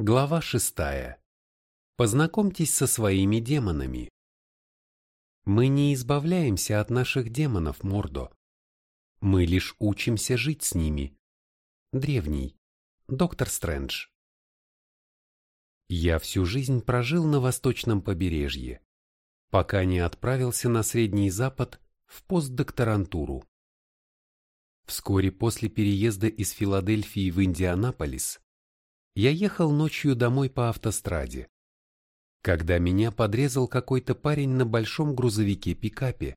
Глава шестая. Познакомьтесь со своими демонами. Мы не избавляемся от наших демонов, Мордо. Мы лишь учимся жить с ними. Древний. Доктор Стрэндж. Я всю жизнь прожил на восточном побережье, пока не отправился на Средний Запад в постдокторантуру. Вскоре после переезда из Филадельфии в Индианаполис я ехал ночью домой по автостраде, когда меня подрезал какой-то парень на большом грузовике-пикапе,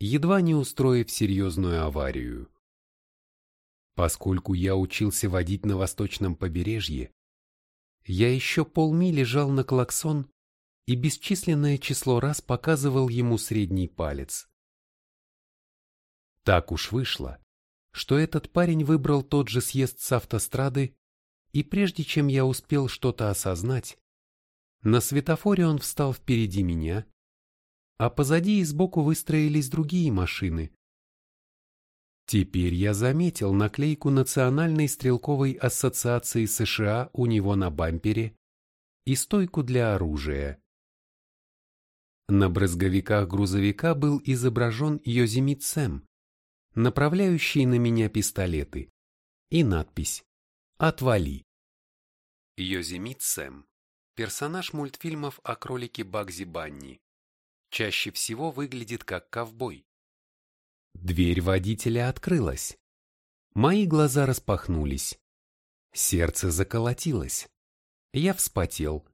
едва не устроив серьезную аварию. Поскольку я учился водить на восточном побережье, я еще полмили жал на клаксон и бесчисленное число раз показывал ему средний палец. Так уж вышло, что этот парень выбрал тот же съезд с автострады, и прежде чем я успел что-то осознать, на светофоре он встал впереди меня, а позади и сбоку выстроились другие машины. Теперь я заметил наклейку Национальной стрелковой ассоциации США у него на бампере и стойку для оружия. На брызговиках грузовика был изображен Йозимит Сэм, направляющий на меня пистолеты, и надпись «Отвали». Йозимит Сэм – персонаж мультфильмов о кролике Багзи Банни. Чаще всего выглядит как ковбой. Дверь водителя открылась. Мои глаза распахнулись. Сердце заколотилось. Я вспотел.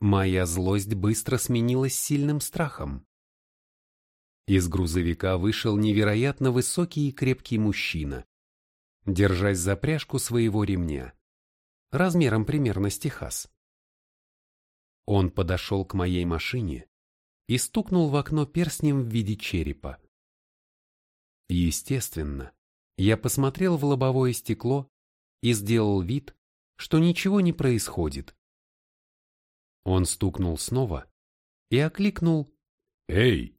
Моя злость быстро сменилась сильным страхом. Из грузовика вышел невероятно высокий и крепкий мужчина, держась за пряжку своего ремня, размером примерно с Техас. Он подошел к моей машине и стукнул в окно перстнем в виде черепа. Естественно, я посмотрел в лобовое стекло и сделал вид, что ничего не происходит. Он стукнул снова и окликнул «Эй!».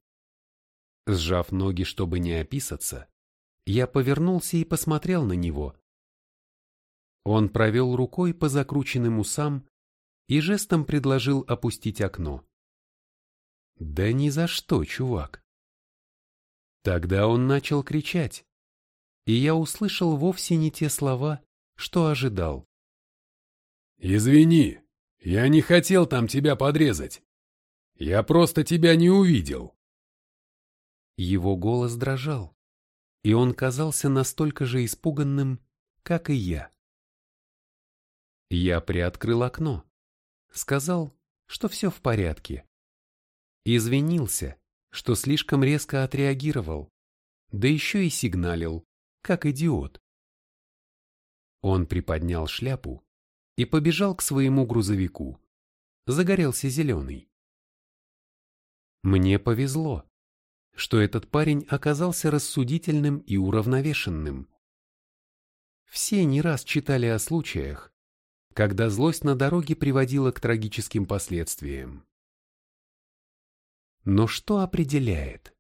Сжав ноги, чтобы не описаться, я повернулся и посмотрел на него. Он провел рукой по закрученным усам и жестом предложил опустить окно. «Да ни за что, чувак!» Тогда он начал кричать, и я услышал вовсе не те слова, что ожидал. «Извини, я не хотел там тебя подрезать. Я просто тебя не увидел». Его голос дрожал, и он казался настолько же испуганным, как и я. Я приоткрыл окно, сказал, что все в порядке. Извинился, что слишком резко отреагировал, да еще и сигналил, как идиот. Он приподнял шляпу и побежал к своему грузовику. Загорелся зеленый. Мне повезло, что этот парень оказался рассудительным и уравновешенным. Все не раз читали о случаях, когда злость на дороге приводила к трагическим последствиям. Но что определяет?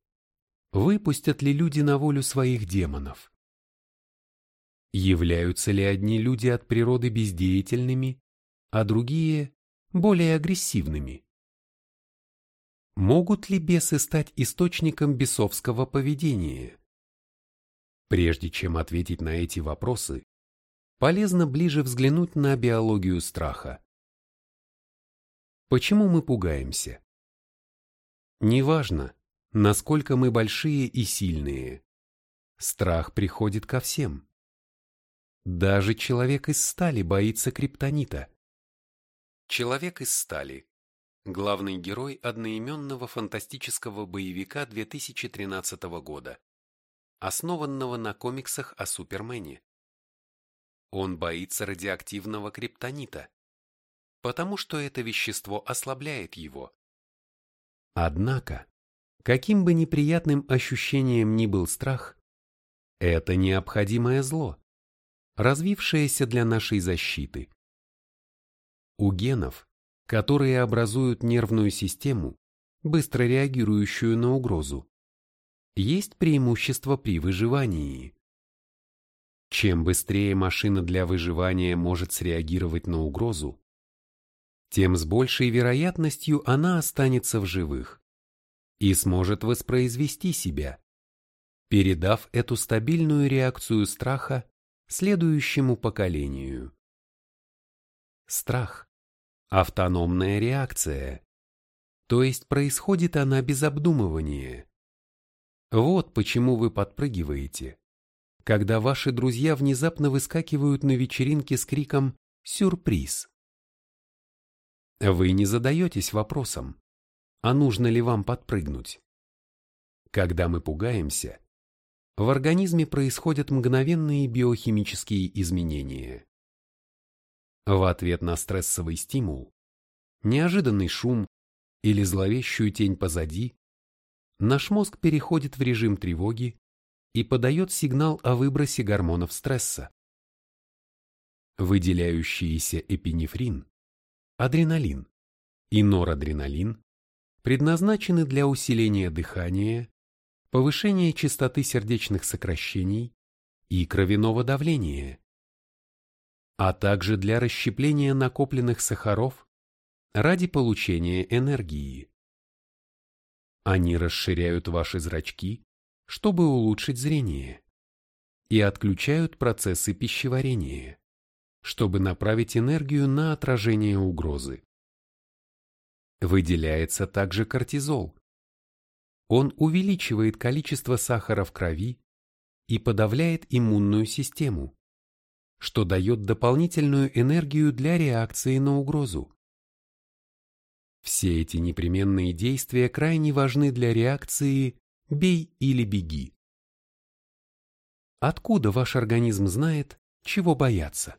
Выпустят ли люди на волю своих демонов? Являются ли одни люди от природы бездеятельными, а другие – более агрессивными? Могут ли бесы стать источником бесовского поведения? Прежде чем ответить на эти вопросы, полезно ближе взглянуть на биологию страха. Почему мы пугаемся? Неважно, насколько мы большие и сильные. Страх приходит ко всем. Даже человек из стали боится криптонита. Человек из стали. Главный герой одноименного фантастического боевика 2013 года, основанного на комиксах о Супермене. Он боится радиоактивного криптонита, потому что это вещество ослабляет его. Однако, каким бы неприятным ощущением ни был страх, это необходимое зло, развившееся для нашей защиты. У генов, которые образуют нервную систему, быстро реагирующую на угрозу, есть преимущество при выживании. Чем быстрее машина для выживания может среагировать на угрозу, тем с большей вероятностью она останется в живых и сможет воспроизвести себя, передав эту стабильную реакцию страха следующему поколению. Страх – автономная реакция, то есть происходит она без обдумывания. Вот почему вы подпрыгиваете, когда ваши друзья внезапно выскакивают на вечеринке с криком «Сюрприз!». Вы не задаетесь вопросом, а нужно ли вам подпрыгнуть. Когда мы пугаемся, в организме происходят мгновенные биохимические изменения. В ответ на стрессовый стимул, неожиданный шум или зловещую тень позади, наш мозг переходит в режим тревоги и подает сигнал о выбросе гормонов стресса. Выделяющиеся эпинефрин, адреналин и норадреналин предназначены для усиления дыхания, повышения частоты сердечных сокращений и кровяного давления, а также для расщепления накопленных сахаров ради получения энергии. Они расширяют ваши зрачки чтобы улучшить зрение, и отключают процессы пищеварения, чтобы направить энергию на отражение угрозы. Выделяется также кортизол. Он увеличивает количество сахара в крови и подавляет иммунную систему, что дает дополнительную энергию для реакции на угрозу. Все эти непременные действия крайне важны для реакции бей или беги. Откуда ваш организм знает, чего бояться?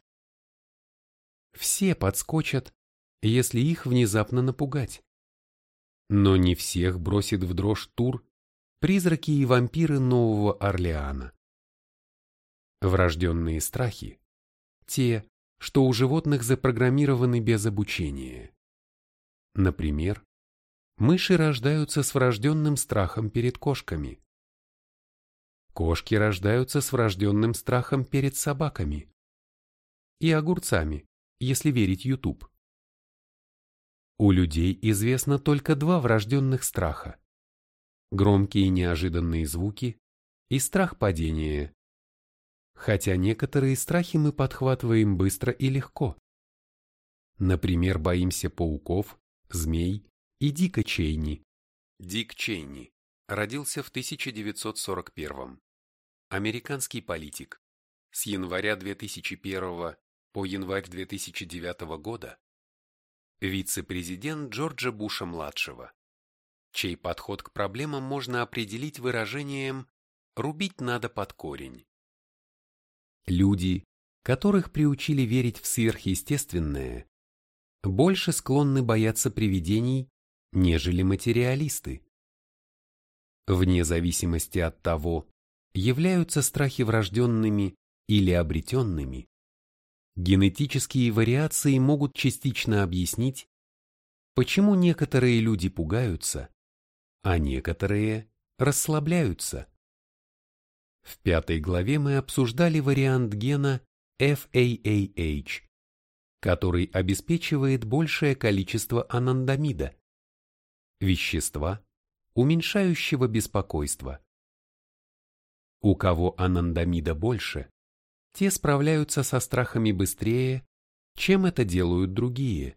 Все подскочат, если их внезапно напугать. Но не всех бросит в дрожь тур призраки и вампиры Нового Орлеана. Врожденные страхи – те, что у животных запрограммированы без обучения. Например, мыши рождаются с врожденным страхом перед кошками. Кошки рождаются с врожденным страхом перед собаками. И огурцами, если верить YouTube. У людей известно только два врожденных страха. Громкие неожиданные звуки и страх падения. Хотя некоторые страхи мы подхватываем быстро и легко. Например, боимся пауков, змей и Дика Чейни. Дик Чейни родился в 1941 Американский политик. С января 2001 по январь 2009 года вице-президент Джорджа Буша-младшего, чей подход к проблемам можно определить выражением «рубить надо под корень». Люди, которых приучили верить в сверхъестественное, больше склонны бояться привидений нежели материалисты. Вне зависимости от того, являются страхи врожденными или обретенными, генетические вариации могут частично объяснить, почему некоторые люди пугаются, а некоторые расслабляются. В пятой главе мы обсуждали вариант гена FAAH, который обеспечивает большее количество анандамида, вещества, уменьшающего беспокойство. У кого анандамида больше, те справляются со страхами быстрее, чем это делают другие.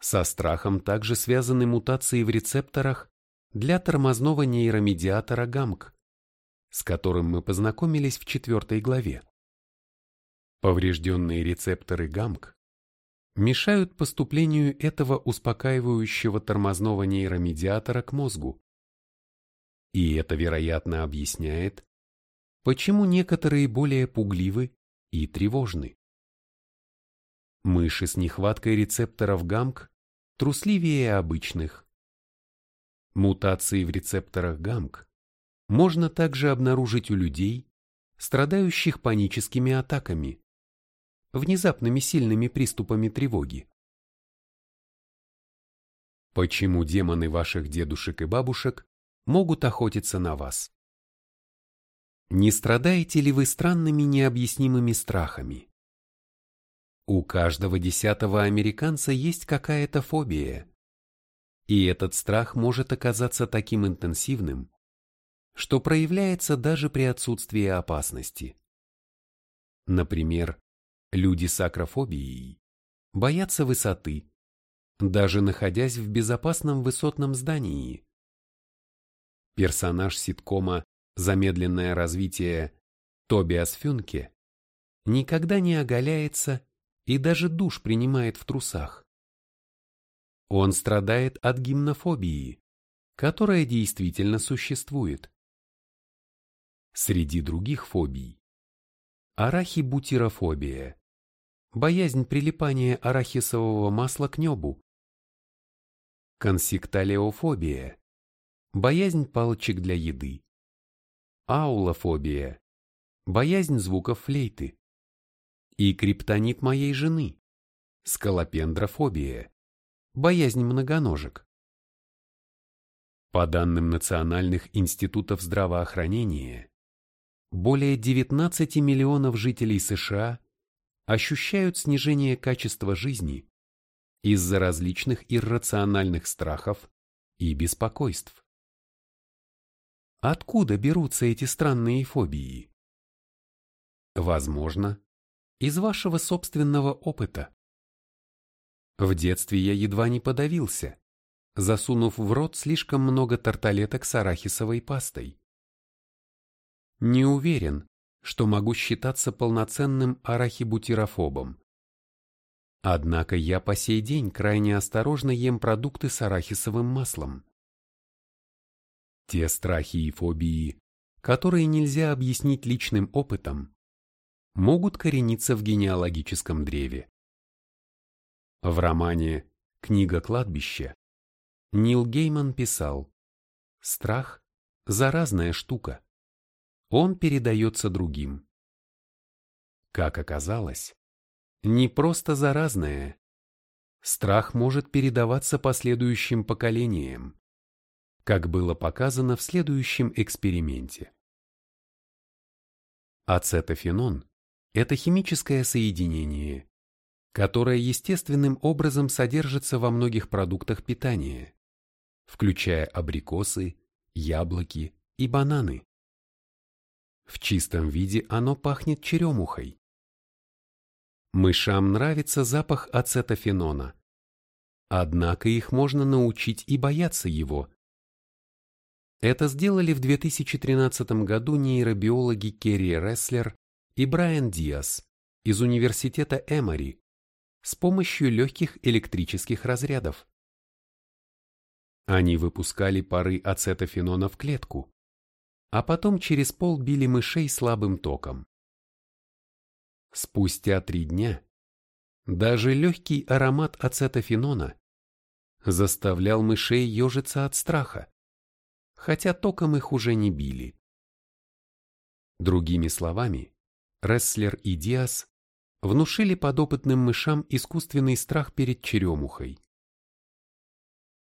Со страхом также связаны мутации в рецепторах для тормозного нейромедиатора ГАМК, с которым мы познакомились в четвертой главе. Поврежденные рецепторы ГАМК мешают поступлению этого успокаивающего тормозного нейромедиатора к мозгу. И это, вероятно, объясняет, почему некоторые более пугливы и тревожны. Мыши с нехваткой рецепторов ГАМК трусливее обычных. Мутации в рецепторах ГАМК можно также обнаружить у людей, страдающих паническими атаками внезапными сильными приступами тревоги. Почему демоны ваших дедушек и бабушек могут охотиться на вас? Не страдаете ли вы странными необъяснимыми страхами? У каждого десятого американца есть какая-то фобия. И этот страх может оказаться таким интенсивным, что проявляется даже при отсутствии опасности. Например, люди с акрофобией боятся высоты, даже находясь в безопасном высотном здании. Персонаж ситкома «Замедленное развитие» Тобиас Фюнке никогда не оголяется и даже душ принимает в трусах. Он страдает от гимнофобии, которая действительно существует. Среди других фобий – арахибутирофобия, боязнь прилипания арахисового масла к небу, консекталеофобия, боязнь палочек для еды, аулофобия, боязнь звуков флейты. И криптонит моей жены, скалопендрофобия, боязнь многоножек. По данным Национальных институтов здравоохранения, более 19 миллионов жителей США ощущают снижение качества жизни из-за различных иррациональных страхов и беспокойств. Откуда берутся эти странные фобии? Возможно, из вашего собственного опыта. В детстве я едва не подавился, засунув в рот слишком много тарталеток с арахисовой пастой. Не уверен, что могу считаться полноценным арахибутирофобом. Однако я по сей день крайне осторожно ем продукты с арахисовым маслом. Те страхи и фобии, которые нельзя объяснить личным опытом, могут корениться в генеалогическом древе. В романе «Книга кладбища» Нил Гейман писал «Страх – заразная штука. Он передается другим». Как оказалось, не просто заразная. Страх может передаваться последующим поколениям, как было показано в следующем эксперименте. Ацетофенон – это химическое соединение, которая естественным образом содержится во многих продуктах питания, включая абрикосы, яблоки и бананы. В чистом виде оно пахнет черемухой. Мышам нравится запах ацетофенона, однако их можно научить и бояться его. Это сделали в 2013 году нейробиологи Керри Ресслер и Брайан Диас из Университета Эмори с помощью легких электрических разрядов. Они выпускали пары ацетофенона в клетку, а потом через пол били мышей слабым током. Спустя три дня даже легкий аромат ацетофенона заставлял мышей ежиться от страха, хотя током их уже не били. Другими словами, Ресслер и Диас внушили подопытным мышам искусственный страх перед черемухой.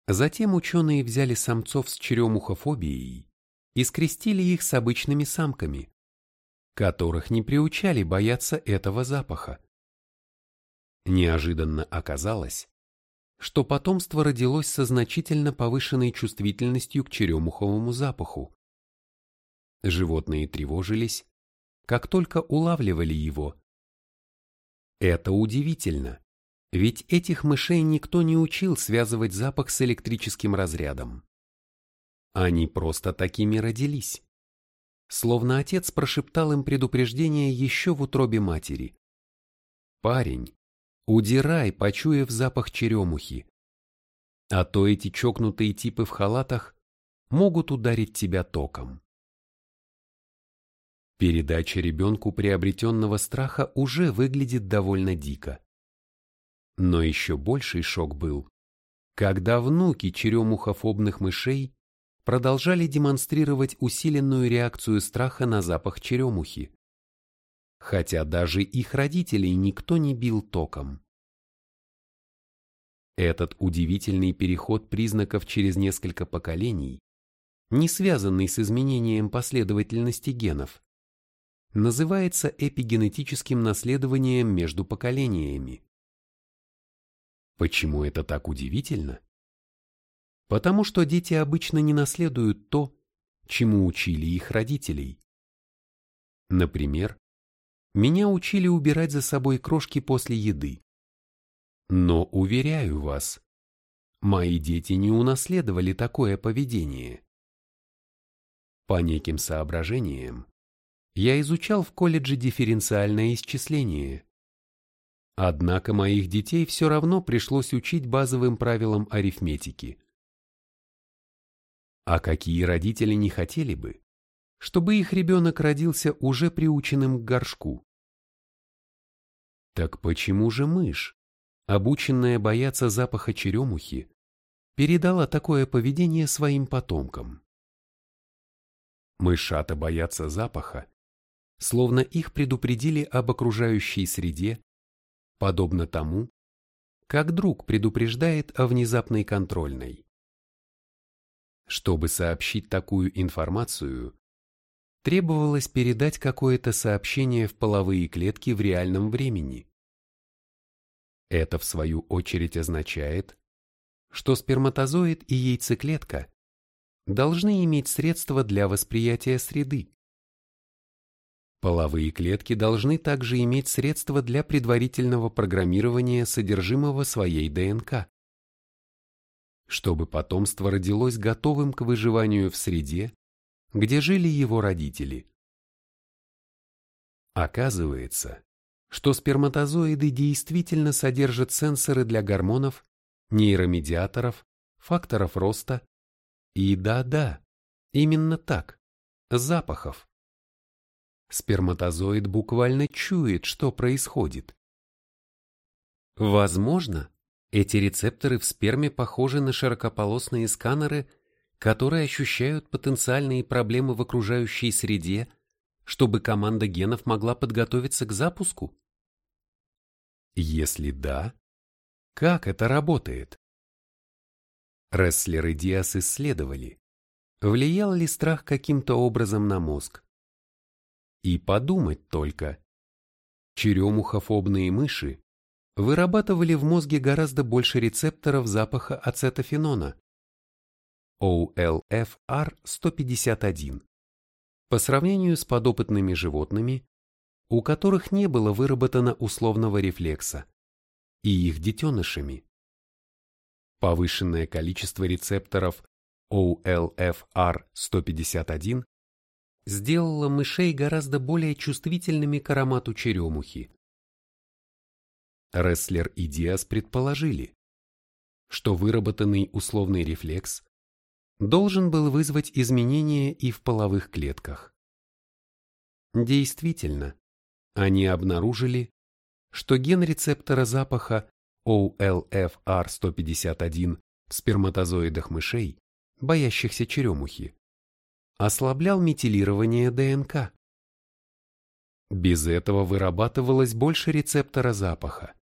Затем ученые взяли самцов с черемухофобией и скрестили их с обычными самками, которых не приучали бояться этого запаха. Неожиданно оказалось, что потомство родилось со значительно повышенной чувствительностью к черемуховому запаху. Животные тревожились, как только улавливали его, это удивительно, ведь этих мышей никто не учил связывать запах с электрическим разрядом. Они просто такими родились. Словно отец прошептал им предупреждение еще в утробе матери. «Парень, удирай, почуяв запах черемухи. А то эти чокнутые типы в халатах могут ударить тебя током». Передача ребенку приобретенного страха уже выглядит довольно дико. Но еще больший шок был, когда внуки черемухофобных мышей продолжали демонстрировать усиленную реакцию страха на запах черемухи, хотя даже их родителей никто не бил током. Этот удивительный переход признаков через несколько поколений, не связанный с изменением последовательности генов, называется эпигенетическим наследованием между поколениями. Почему это так удивительно? Потому что дети обычно не наследуют то, чему учили их родителей. Например, меня учили убирать за собой крошки после еды. Но, уверяю вас, мои дети не унаследовали такое поведение. По неким соображениям, я изучал в колледже дифференциальное исчисление. Однако моих детей все равно пришлось учить базовым правилам арифметики. А какие родители не хотели бы, чтобы их ребенок родился уже приученным к горшку? Так почему же мышь, обученная бояться запаха черемухи, передала такое поведение своим потомкам? Мышата боятся запаха, словно их предупредили об окружающей среде, подобно тому, как друг предупреждает о внезапной контрольной. Чтобы сообщить такую информацию, требовалось передать какое-то сообщение в половые клетки в реальном времени. Это, в свою очередь, означает, что сперматозоид и яйцеклетка должны иметь средства для восприятия среды. Половые клетки должны также иметь средства для предварительного программирования содержимого своей ДНК чтобы потомство родилось готовым к выживанию в среде, где жили его родители. Оказывается, что сперматозоиды действительно содержат сенсоры для гормонов, нейромедиаторов, факторов роста и да-да, именно так, запахов. Сперматозоид буквально чует, что происходит. Возможно, эти рецепторы в сперме похожи на широкополосные сканеры, которые ощущают потенциальные проблемы в окружающей среде, чтобы команда генов могла подготовиться к запуску? Если да, как это работает? Рестлер и Диас исследовали, влиял ли страх каким-то образом на мозг. И подумать только. Черемухофобные мыши вырабатывали в мозге гораздо больше рецепторов запаха ацетофенона OLFR-151 по сравнению с подопытными животными, у которых не было выработано условного рефлекса, и их детенышами. Повышенное количество рецепторов OLFR-151 сделало мышей гораздо более чувствительными к аромату черемухи. Рестлер и Диас предположили, что выработанный условный рефлекс должен был вызвать изменения и в половых клетках. Действительно, они обнаружили, что ген рецептора запаха OLFR151 в сперматозоидах мышей, боящихся черемухи, ослаблял метилирование ДНК. Без этого вырабатывалось больше рецептора запаха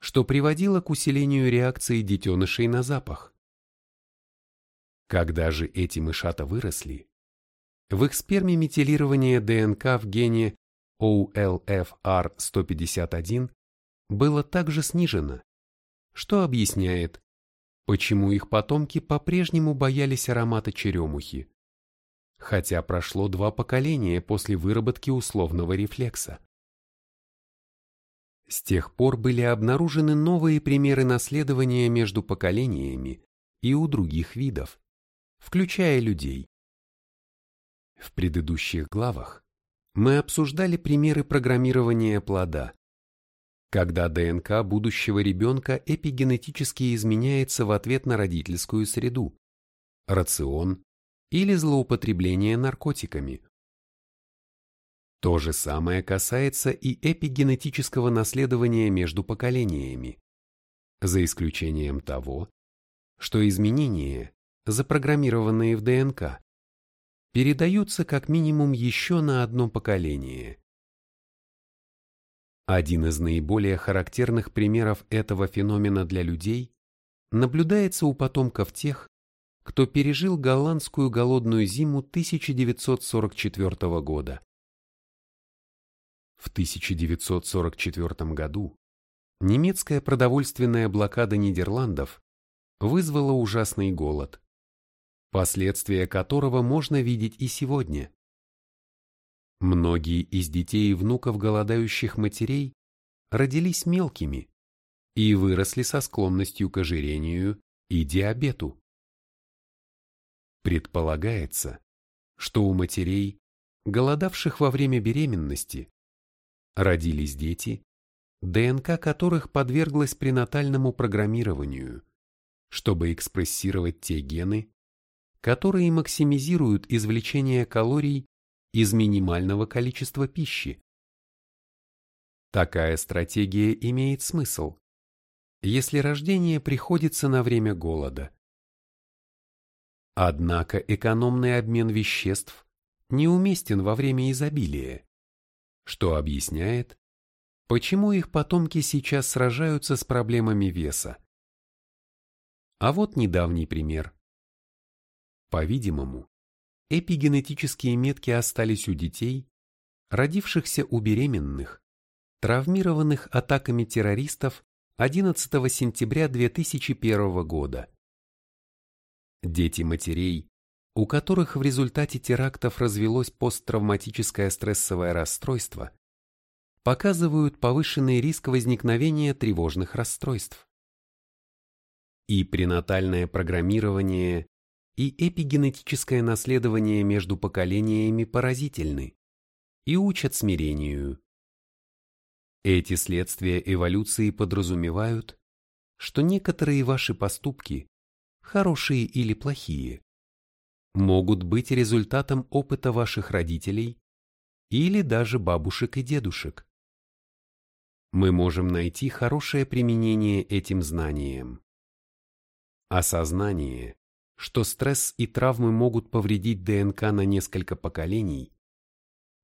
что приводило к усилению реакции детенышей на запах. Когда же эти мышата выросли, в их сперме метилирование ДНК в гене OLFR151 было также снижено, что объясняет, почему их потомки по-прежнему боялись аромата черемухи, хотя прошло два поколения после выработки условного рефлекса. С тех пор были обнаружены новые примеры наследования между поколениями и у других видов, включая людей. В предыдущих главах мы обсуждали примеры программирования плода, когда ДНК будущего ребенка эпигенетически изменяется в ответ на родительскую среду, рацион или злоупотребление наркотиками. То же самое касается и эпигенетического наследования между поколениями, за исключением того, что изменения, запрограммированные в ДНК, передаются как минимум еще на одно поколение. Один из наиболее характерных примеров этого феномена для людей наблюдается у потомков тех, кто пережил голландскую голодную зиму 1944 года. В 1944 году немецкая продовольственная блокада Нидерландов вызвала ужасный голод, последствия которого можно видеть и сегодня. Многие из детей и внуков голодающих матерей родились мелкими и выросли со склонностью к ожирению и диабету. Предполагается, что у матерей, голодавших во время беременности, родились дети, ДНК которых подверглась пренатальному программированию, чтобы экспрессировать те гены, которые максимизируют извлечение калорий из минимального количества пищи. Такая стратегия имеет смысл, если рождение приходится на время голода. Однако экономный обмен веществ неуместен во время изобилия, что объясняет, почему их потомки сейчас сражаются с проблемами веса. А вот недавний пример. По-видимому, эпигенетические метки остались у детей, родившихся у беременных, травмированных атаками террористов 11 сентября 2001 года. Дети матерей, у которых в результате терактов развелось посттравматическое стрессовое расстройство, показывают повышенный риск возникновения тревожных расстройств. И пренатальное программирование и эпигенетическое наследование между поколениями поразительны и учат смирению. Эти следствия эволюции подразумевают, что некоторые ваши поступки, хорошие или плохие, могут быть результатом опыта ваших родителей или даже бабушек и дедушек. Мы можем найти хорошее применение этим знаниям. Осознание, что стресс и травмы могут повредить ДНК на несколько поколений,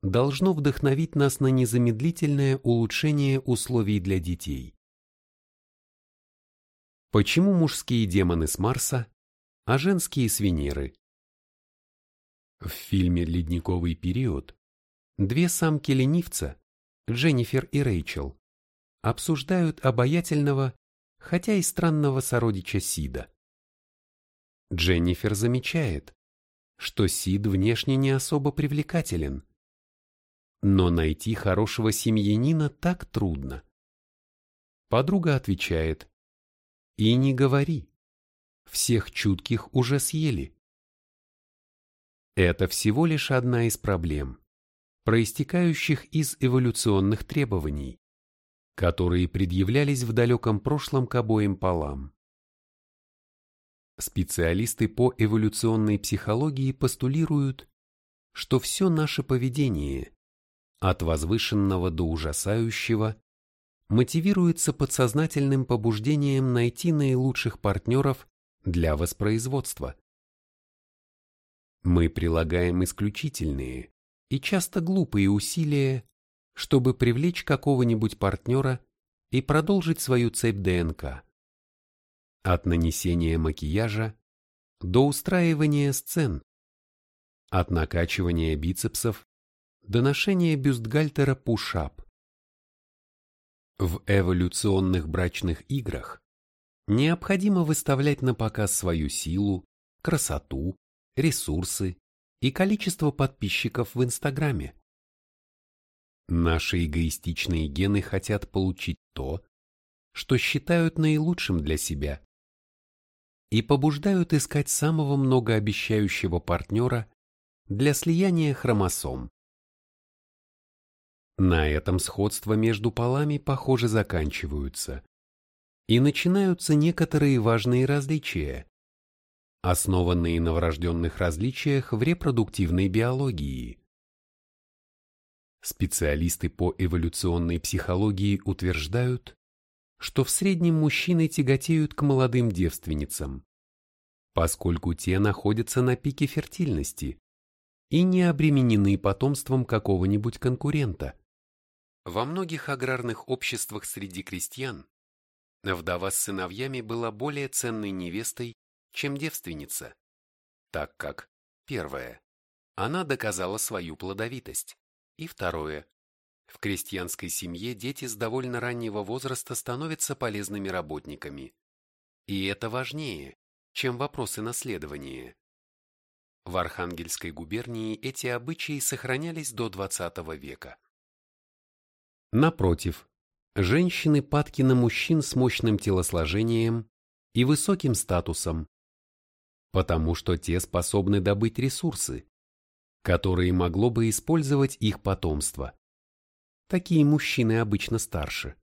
должно вдохновить нас на незамедлительное улучшение условий для детей. Почему мужские демоны с Марса, а женские с Венеры? В фильме «Ледниковый период» две самки-ленивца, Дженнифер и Рэйчел, обсуждают обаятельного, хотя и странного сородича Сида. Дженнифер замечает, что Сид внешне не особо привлекателен. Но найти хорошего семьянина так трудно. Подруга отвечает, «И не говори, всех чутких уже съели». Это всего лишь одна из проблем, проистекающих из эволюционных требований, которые предъявлялись в далеком прошлом к обоим полам. Специалисты по эволюционной психологии постулируют, что все наше поведение, от возвышенного до ужасающего, мотивируется подсознательным побуждением найти наилучших партнеров для воспроизводства. Мы прилагаем исключительные и часто глупые усилия, чтобы привлечь какого-нибудь партнера и продолжить свою цепь ДНК. От нанесения макияжа до устраивания сцен, от накачивания бицепсов до ношения бюстгальтера пушап. В эволюционных брачных играх необходимо выставлять на показ свою силу, красоту, ресурсы и количество подписчиков в Инстаграме. Наши эгоистичные гены хотят получить то, что считают наилучшим для себя и побуждают искать самого многообещающего партнера для слияния хромосом. На этом сходства между полами, похоже, заканчиваются. И начинаются некоторые важные различия, основанные на врожденных различиях в репродуктивной биологии. Специалисты по эволюционной психологии утверждают, что в среднем мужчины тяготеют к молодым девственницам, поскольку те находятся на пике фертильности и не обременены потомством какого-нибудь конкурента. Во многих аграрных обществах среди крестьян вдова с сыновьями была более ценной невестой, чем девственница, так как, первое, она доказала свою плодовитость, и второе, В крестьянской семье дети с довольно раннего возраста становятся полезными работниками. И это важнее, чем вопросы наследования. В Архангельской губернии эти обычаи сохранялись до XX века. Напротив, женщины падки на мужчин с мощным телосложением и высоким статусом, потому что те способны добыть ресурсы, которые могло бы использовать их потомство. Такие мужчины обычно старше.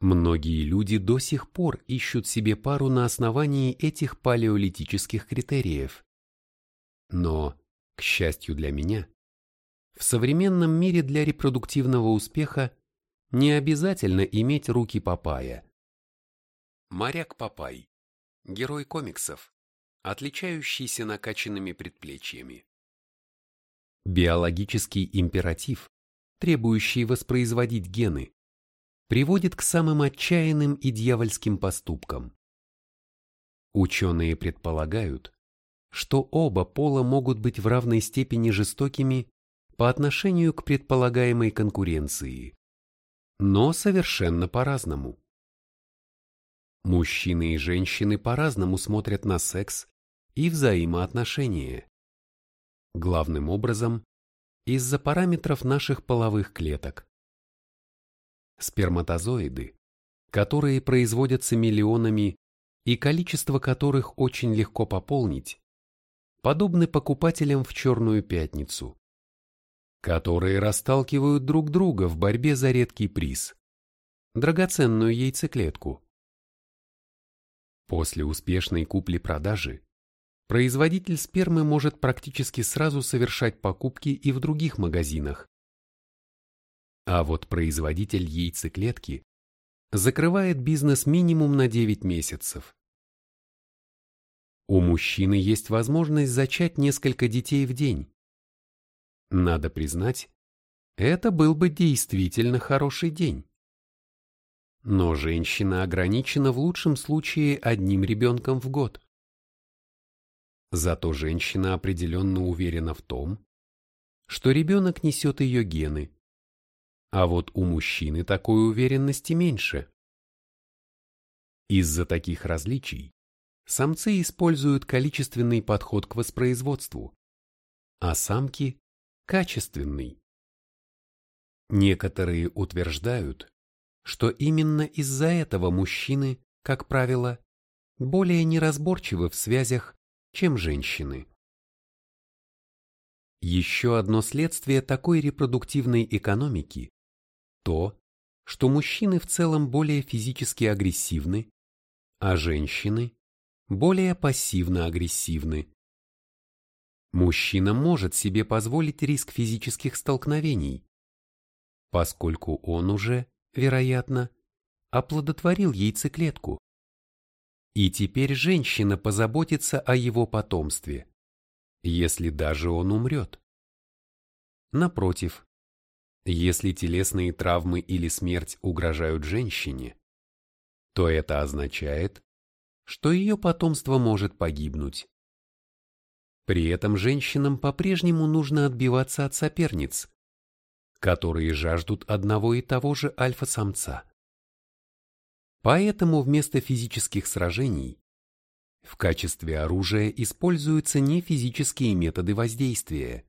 Многие люди до сих пор ищут себе пару на основании этих палеолитических критериев. Но, к счастью для меня, в современном мире для репродуктивного успеха не обязательно иметь руки Папая. Моряк Папай – герой комиксов, отличающийся накачанными предплечьями. Биологический императив, требующий воспроизводить гены, приводит к самым отчаянным и дьявольским поступкам. Ученые предполагают, что оба пола могут быть в равной степени жестокими по отношению к предполагаемой конкуренции, но совершенно по-разному. Мужчины и женщины по-разному смотрят на секс и взаимоотношения. Главным образом, из-за параметров наших половых клеток. Сперматозоиды, которые производятся миллионами и количество которых очень легко пополнить, подобны покупателям в Черную Пятницу, которые расталкивают друг друга в борьбе за редкий приз – драгоценную яйцеклетку. После успешной купли-продажи производитель спермы может практически сразу совершать покупки и в других магазинах. А вот производитель яйцеклетки закрывает бизнес минимум на 9 месяцев. У мужчины есть возможность зачать несколько детей в день. Надо признать, это был бы действительно хороший день. Но женщина ограничена в лучшем случае одним ребенком в год. Зато женщина определенно уверена в том, что ребенок несет ее гены. А вот у мужчины такой уверенности меньше. Из-за таких различий самцы используют количественный подход к воспроизводству, а самки – качественный. Некоторые утверждают, что именно из-за этого мужчины, как правило, более неразборчивы в связях, чем женщины. Еще одно следствие такой репродуктивной экономики – то, что мужчины в целом более физически агрессивны, а женщины более пассивно-агрессивны. Мужчина может себе позволить риск физических столкновений, поскольку он уже, вероятно, оплодотворил яйцеклетку. И теперь женщина позаботится о его потомстве, если даже он умрет. Напротив, если телесные травмы или смерть угрожают женщине, то это означает, что ее потомство может погибнуть. При этом женщинам по-прежнему нужно отбиваться от соперниц, которые жаждут одного и того же альфа-самца. Поэтому вместо физических сражений в качестве оружия используются нефизические методы воздействия,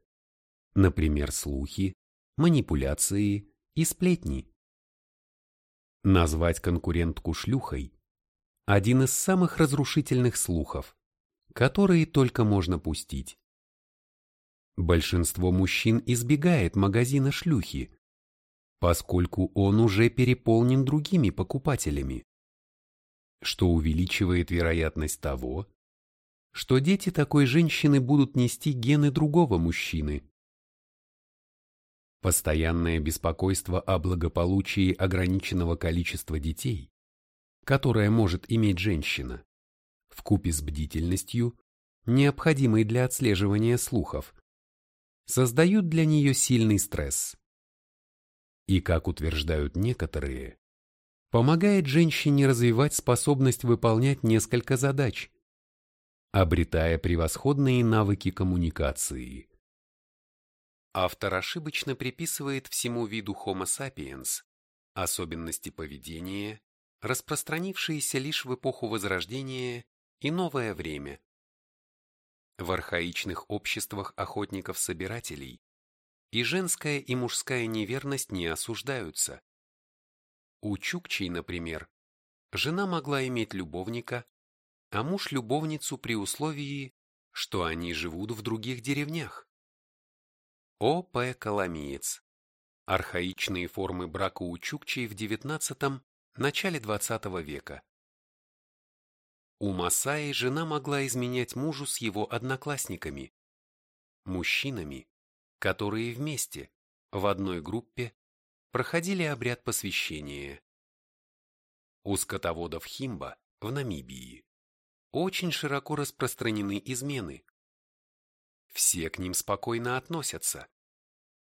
например, слухи, манипуляции и сплетни. Назвать конкурентку шлюхой один из самых разрушительных слухов, которые только можно пустить. Большинство мужчин избегает магазина шлюхи, поскольку он уже переполнен другими покупателями, что увеличивает вероятность того, что дети такой женщины будут нести гены другого мужчины. Постоянное беспокойство о благополучии ограниченного количества детей которое может иметь женщина, вкупе с бдительностью, необходимой для отслеживания слухов, создают для нее сильный стресс. И, как утверждают некоторые, помогает женщине развивать способность выполнять несколько задач, обретая превосходные навыки коммуникации. Автор ошибочно приписывает всему виду Homo sapiens особенности поведения, распространившиеся лишь в эпоху Возрождения и новое время. В архаичных обществах охотников-собирателей и женская и мужская неверность не осуждаются. У Чукчей, например, жена могла иметь любовника, а муж любовницу при условии, что они живут в других деревнях. О. П. Коломиец. Архаичные формы брака у Чукчей в XIX – начале XX века. У Масаи жена могла изменять мужу с его одноклассниками, мужчинами, которые вместе, в одной группе, проходили обряд посвящения. У скотоводов Химба в Намибии очень широко распространены измены. Все к ним спокойно относятся.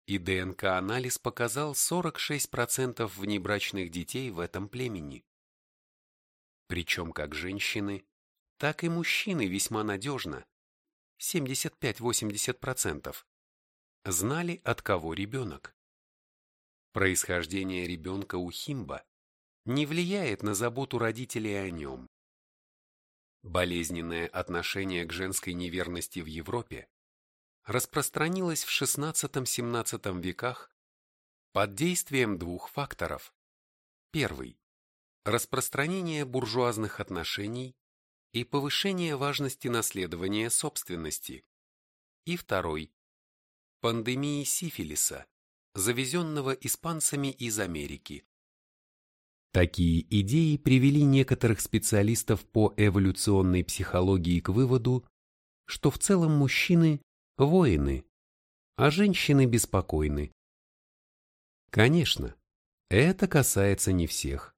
И ДНК-анализ показал 46% внебрачных детей в этом племени. Причем как женщины, так и мужчины весьма надежно, 75-80%, знали, от кого ребенок. Происхождение ребенка у Химба не влияет на заботу родителей о нем. Болезненное отношение к женской неверности в Европе распространилось в XVI-XVII веках под действием двух факторов. Первый – распространение буржуазных отношений и повышение важности наследования собственности. И второй – пандемии сифилиса, завезенного испанцами из Америки. Такие идеи привели некоторых специалистов по эволюционной психологии к выводу, что в целом мужчины – воины, а женщины беспокойны. Конечно, это касается не всех.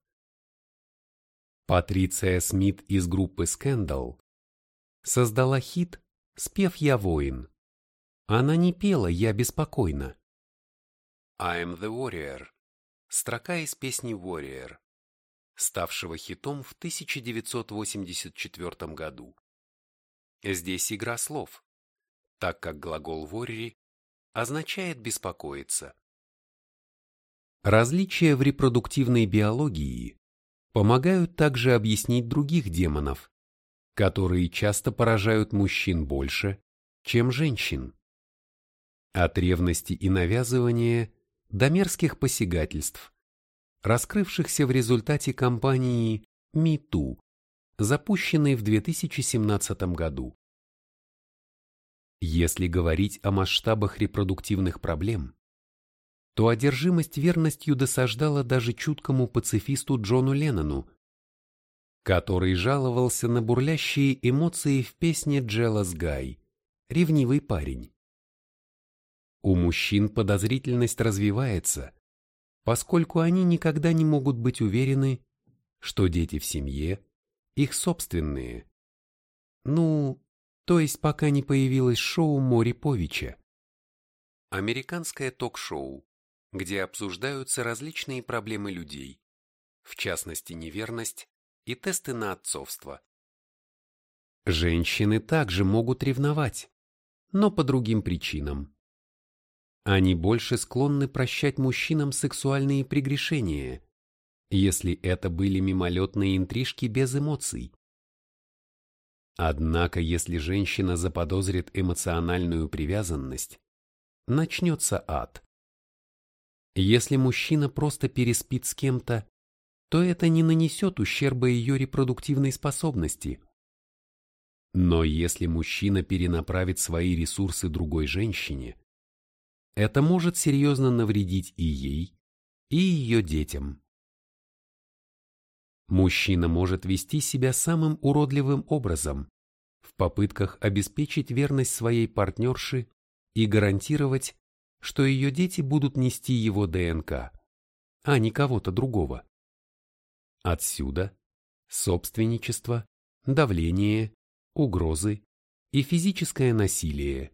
Патриция Смит из группы Scandal создала хит «Спев я воин». Она не пела «Я беспокойна». I'm the Warrior. Строка из песни Warrior, ставшего хитом в 1984 году. Здесь игра слов, так как глагол worry означает беспокоиться. Различия в репродуктивной биологии помогают также объяснить других демонов, которые часто поражают мужчин больше, чем женщин. От ревности и навязывания до мерзких посягательств, раскрывшихся в результате кампании MeToo, запущенной в 2017 году. Если говорить о масштабах репродуктивных проблем, то одержимость верностью досаждала даже чуткому пацифисту Джону Леннону, который жаловался на бурлящие эмоции в песне «Jealous Guy» «Ревнивый парень». У мужчин подозрительность развивается, поскольку они никогда не могут быть уверены, что дети в семье – их собственные. Ну, то есть пока не появилось шоу Мори Повича. Американское ток-шоу, где обсуждаются различные проблемы людей, в частности неверность и тесты на отцовство. Женщины также могут ревновать, но по другим причинам. Они больше склонны прощать мужчинам сексуальные прегрешения, если это были мимолетные интрижки без эмоций. Однако, если женщина заподозрит эмоциональную привязанность, начнется ад. Если мужчина просто переспит с кем-то, то это не нанесет ущерба ее репродуктивной способности. Но если мужчина перенаправит свои ресурсы другой женщине, это может серьезно навредить и ей, и ее детям. Мужчина может вести себя самым уродливым образом в попытках обеспечить верность своей партнерши и гарантировать, что ее дети будут нести его ДНК, а не кого-то другого. Отсюда собственничество, давление, угрозы и физическое насилие,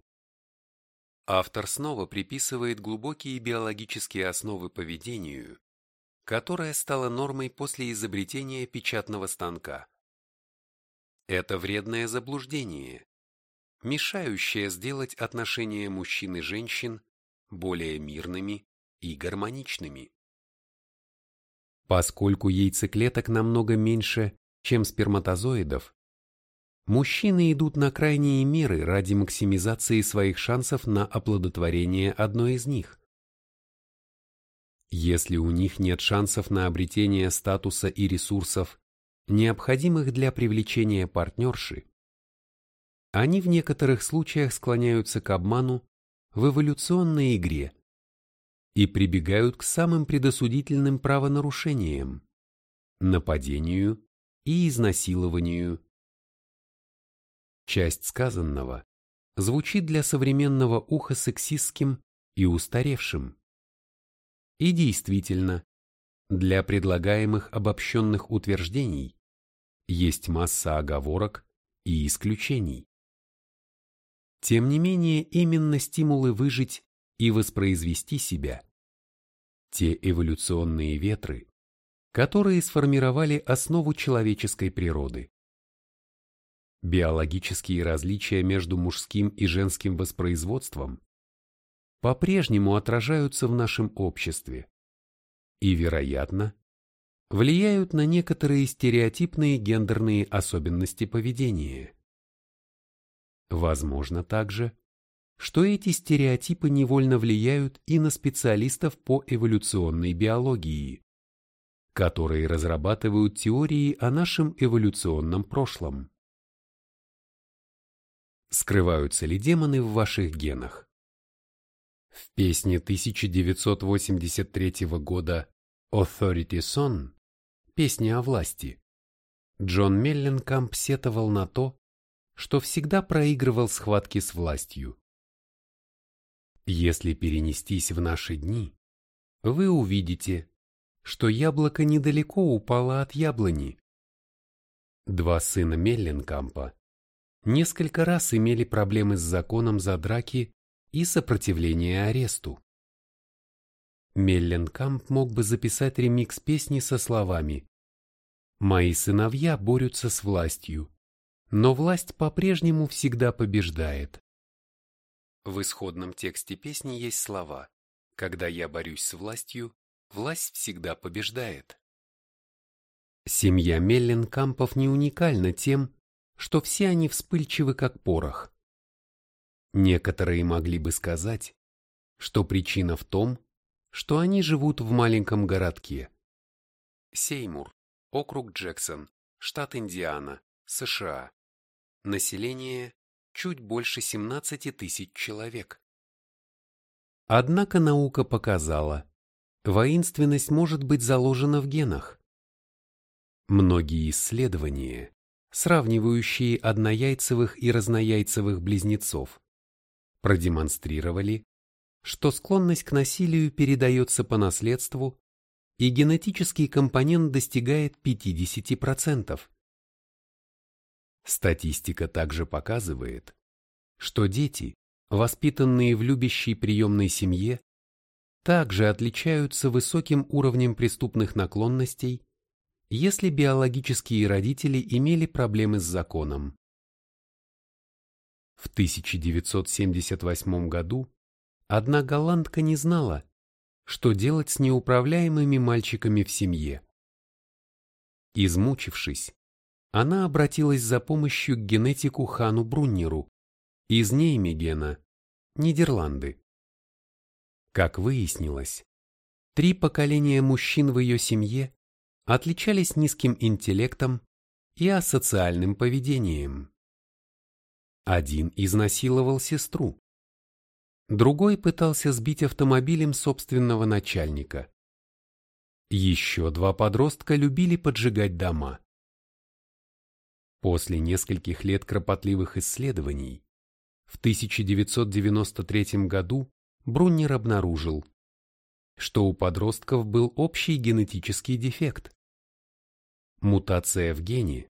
Автор снова приписывает глубокие биологические основы поведению, которое стало нормой после изобретения печатного станка. Это вредное заблуждение, мешающее сделать отношения мужчин и женщин более мирными и гармоничными. Поскольку яйцеклеток намного меньше, чем сперматозоидов, мужчины идут на крайние меры ради максимизации своих шансов на оплодотворение одной из них. Если у них нет шансов на обретение статуса и ресурсов, необходимых для привлечения партнерши, они в некоторых случаях склоняются к обману в эволюционной игре и прибегают к самым предосудительным правонарушениям, нападению и изнасилованию. Часть сказанного звучит для современного уха сексистским и устаревшим. И действительно, для предлагаемых обобщенных утверждений есть масса оговорок и исключений. Тем не менее, именно стимулы выжить и воспроизвести себя, те эволюционные ветры, которые сформировали основу человеческой природы. Биологические различия между мужским и женским воспроизводством по-прежнему отражаются в нашем обществе и, вероятно, влияют на некоторые стереотипные гендерные особенности поведения. Возможно также, что эти стереотипы невольно влияют и на специалистов по эволюционной биологии, которые разрабатывают теории о нашем эволюционном прошлом. Скрываются ли демоны в ваших генах? В песне 1983 года «Authority Song» песня о власти Джон Мелленкамп сетовал на то, что всегда проигрывал схватки с властью. Если перенестись в наши дни, вы увидите, что яблоко недалеко упало от яблони. Два сына Мелленкампа несколько раз имели проблемы с законом за драки и сопротивление аресту. Мелленкамп мог бы записать ремикс песни со словами «Мои сыновья борются с властью, но власть по-прежнему всегда побеждает». В исходном тексте песни есть слова «Когда я борюсь с властью, власть всегда побеждает». Семья Мелленкампов не уникальна тем, что все они вспыльчивы как порох. Некоторые могли бы сказать, что причина в том, что они живут в маленьком городке. Сеймур, округ Джексон, штат Индиана, США. Население чуть больше 17 тысяч человек. Однако наука показала, воинственность может быть заложена в генах. Многие исследования, сравнивающие однояйцевых и разнояйцевых близнецов, продемонстрировали, что склонность к насилию передается по наследству и генетический компонент достигает 50%. Статистика также показывает, что дети, воспитанные в любящей приемной семье, также отличаются высоким уровнем преступных наклонностей, если биологические родители имели проблемы с законом. В 1978 году одна голландка не знала, что делать с неуправляемыми мальчиками в семье. Измучившись, она обратилась за помощью к генетику Хану Бруннеру из Неймегена, Нидерланды. Как выяснилось, три поколения мужчин в ее семье отличались низким интеллектом и асоциальным поведением. Один изнасиловал сестру. Другой пытался сбить автомобилем собственного начальника. Еще два подростка любили поджигать дома. После нескольких лет кропотливых исследований в 1993 году Бруннер обнаружил, что у подростков был общий генетический дефект. Мутация в гене,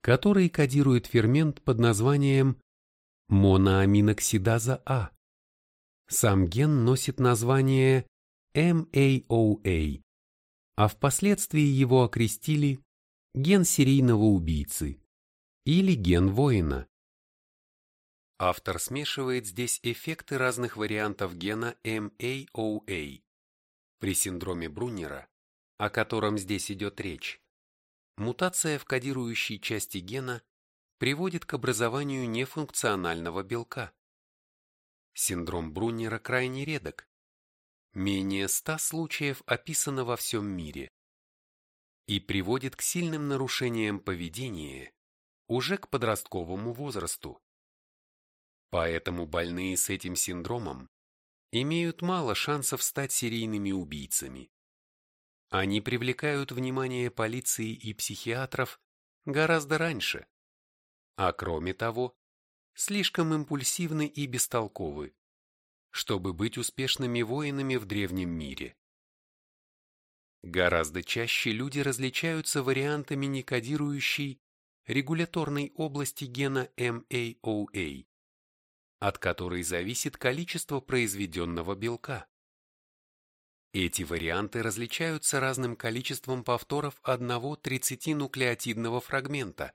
который кодирует фермент под названием моноаминоксидаза А. Сам ген носит название MAOA, а впоследствии его окрестили ген серийного убийцы или ген воина. Автор смешивает здесь эффекты разных вариантов гена MAOA. При синдроме Бруннера, о котором здесь идет речь, мутация в кодирующей части гена приводит к образованию нефункционального белка. Синдром Бруннера крайне редок. Менее ста случаев описано во всем мире и приводит к сильным нарушениям поведения уже к подростковому возрасту. Поэтому больные с этим синдромом имеют мало шансов стать серийными убийцами. Они привлекают внимание полиции и психиатров гораздо раньше, а кроме того, слишком импульсивны и бестолковы, чтобы быть успешными воинами в древнем мире. Гораздо чаще люди различаются вариантами некодирующей регуляторной области гена MAOA, от которой зависит количество произведенного белка. Эти варианты различаются разным количеством повторов одного 30-нуклеотидного фрагмента.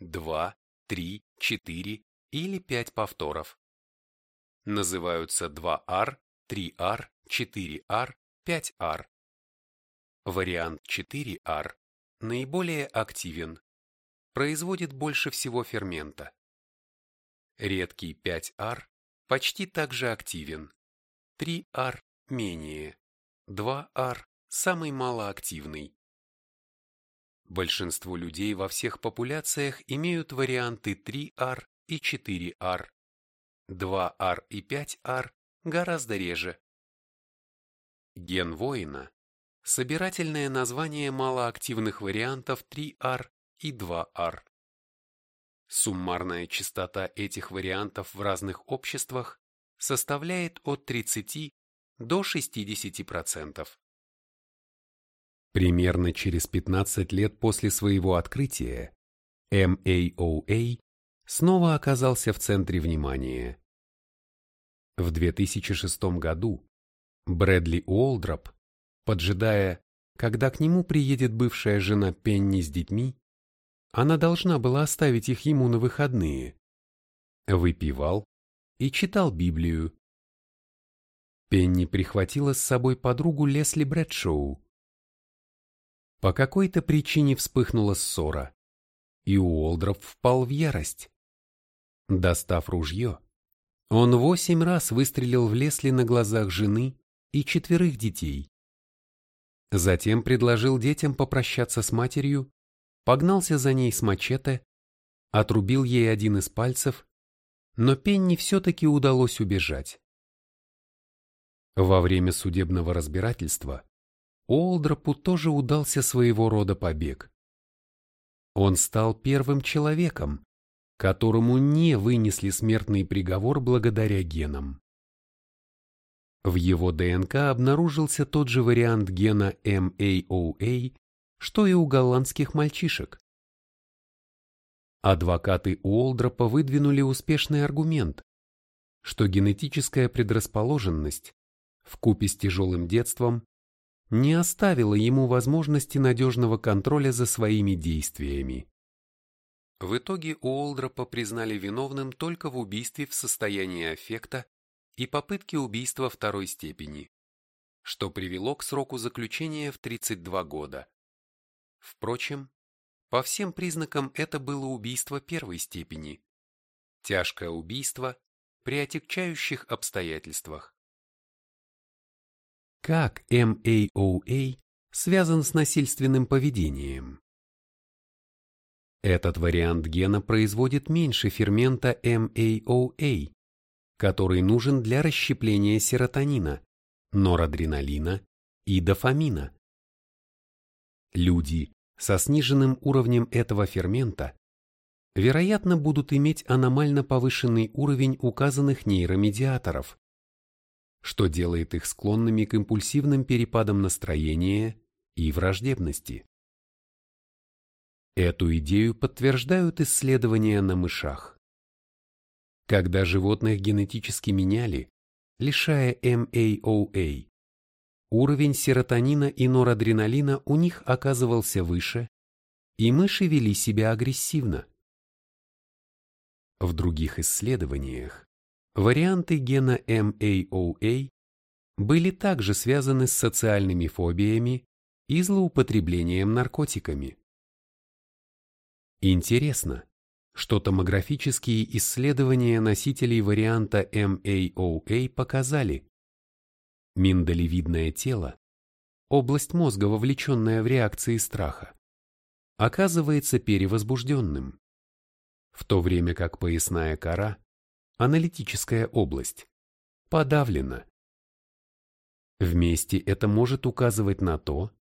2, 3, 4 или 5 повторов. Называются 2R, 3R, 4R, 5R. Вариант 4R наиболее активен, производит больше всего фермента. Редкий 5R почти так же активен, 3R менее, 2R самый малоактивный. Большинство людей во всех популяциях имеют варианты 3R и 4R. 2R и 5R гораздо реже. Ген воина – собирательное название малоактивных вариантов 3R и 2R. Суммарная частота этих вариантов в разных обществах составляет от 30 до 60%. Примерно через 15 лет после своего открытия MAOA снова оказался в центре внимания. В 2006 году Брэдли Уолдроп, поджидая, когда к нему приедет бывшая жена Пенни с детьми, она должна была оставить их ему на выходные. Выпивал и читал Библию. Пенни прихватила с собой подругу Лесли Брэдшоу. По какой-то причине вспыхнула ссора, и Уолдроп впал в ярость. Достав ружье, он восемь раз выстрелил в Лесли на глазах жены и четверых детей. Затем предложил детям попрощаться с матерью погнался за ней с мачете, отрубил ей один из пальцев, но Пенни все-таки удалось убежать. Во время судебного разбирательства Олдропу тоже удался своего рода побег. Он стал первым человеком, которому не вынесли смертный приговор благодаря генам. В его ДНК обнаружился тот же вариант гена MAOA, что и у голландских мальчишек. Адвокаты Уолдропа выдвинули успешный аргумент, что генетическая предрасположенность вкупе с тяжелым детством не оставила ему возможности надежного контроля за своими действиями. В итоге Уолдропа признали виновным только в убийстве в состоянии аффекта и попытке убийства второй степени, что привело к сроку заключения в 32 года. Впрочем, по всем признакам это было убийство первой степени. Тяжкое убийство при отягчающих обстоятельствах. Как MAOA связан с насильственным поведением? Этот вариант гена производит меньше фермента MAOA, который нужен для расщепления серотонина, норадреналина и дофамина. Люди со сниженным уровнем этого фермента вероятно будут иметь аномально повышенный уровень указанных нейромедиаторов, что делает их склонными к импульсивным перепадам настроения и враждебности. Эту идею подтверждают исследования на мышах. Когда животных генетически меняли, лишая MAOA, уровень серотонина и норадреналина у них оказывался выше, и мыши вели себя агрессивно. В других исследованиях варианты гена MAOA были также связаны с социальными фобиями и злоупотреблением наркотиками. Интересно, что томографические исследования носителей варианта MAOA показали, миндалевидное тело, область мозга, вовлеченная в реакции страха, оказывается перевозбужденным, в то время как поясная кора, аналитическая область, подавлена. Вместе это может указывать на то,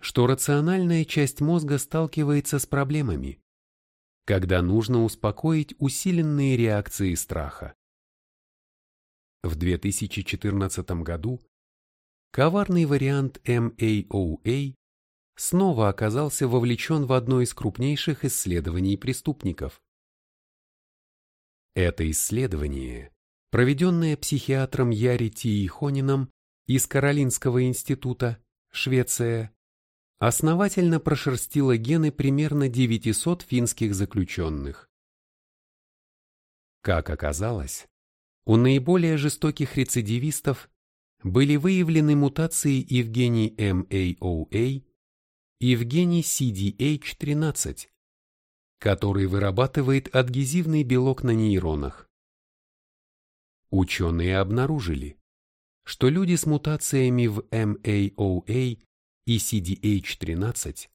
что рациональная часть мозга сталкивается с проблемами, когда нужно успокоить усиленные реакции страха. В 2014 году коварный вариант MAOA снова оказался вовлечен в одно из крупнейших исследований преступников. Это исследование, проведенное психиатром Яри Тиихонином из Каролинского института, Швеция, основательно прошерстила гены примерно 900 финских заключенных. Как оказалось, у наиболее жестоких рецидивистов были выявлены мутации и в гене MAOA, и в гене CDH13, который вырабатывает адгезивный белок на нейронах. Ученые обнаружили, что люди с мутациями в MAOA и CDH13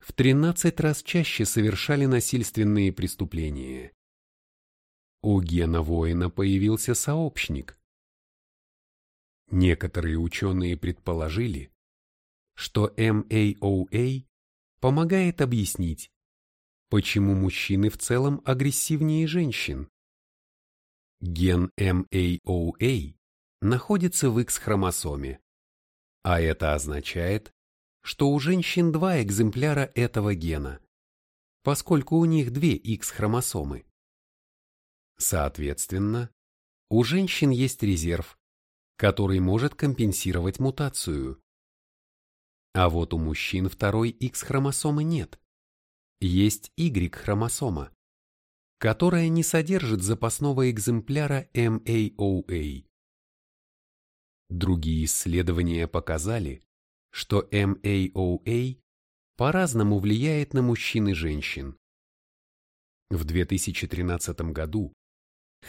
в 13 раз чаще совершали насильственные преступления. У гена воина появился сообщник. Некоторые ученые предположили, что MAOA помогает объяснить, почему мужчины в целом агрессивнее женщин. Ген MAOA находится в X-хромосоме, а это означает, что у женщин два экземпляра этого гена, поскольку у них две X-хромосомы. Соответственно, у женщин есть резерв, который может компенсировать мутацию. А вот у мужчин второй X-хромосомы нет. Есть Y-хромосома, которая не содержит запасного экземпляра MAOA. Другие исследования показали, что MAOA по-разному влияет на мужчин и женщин. В 2013 году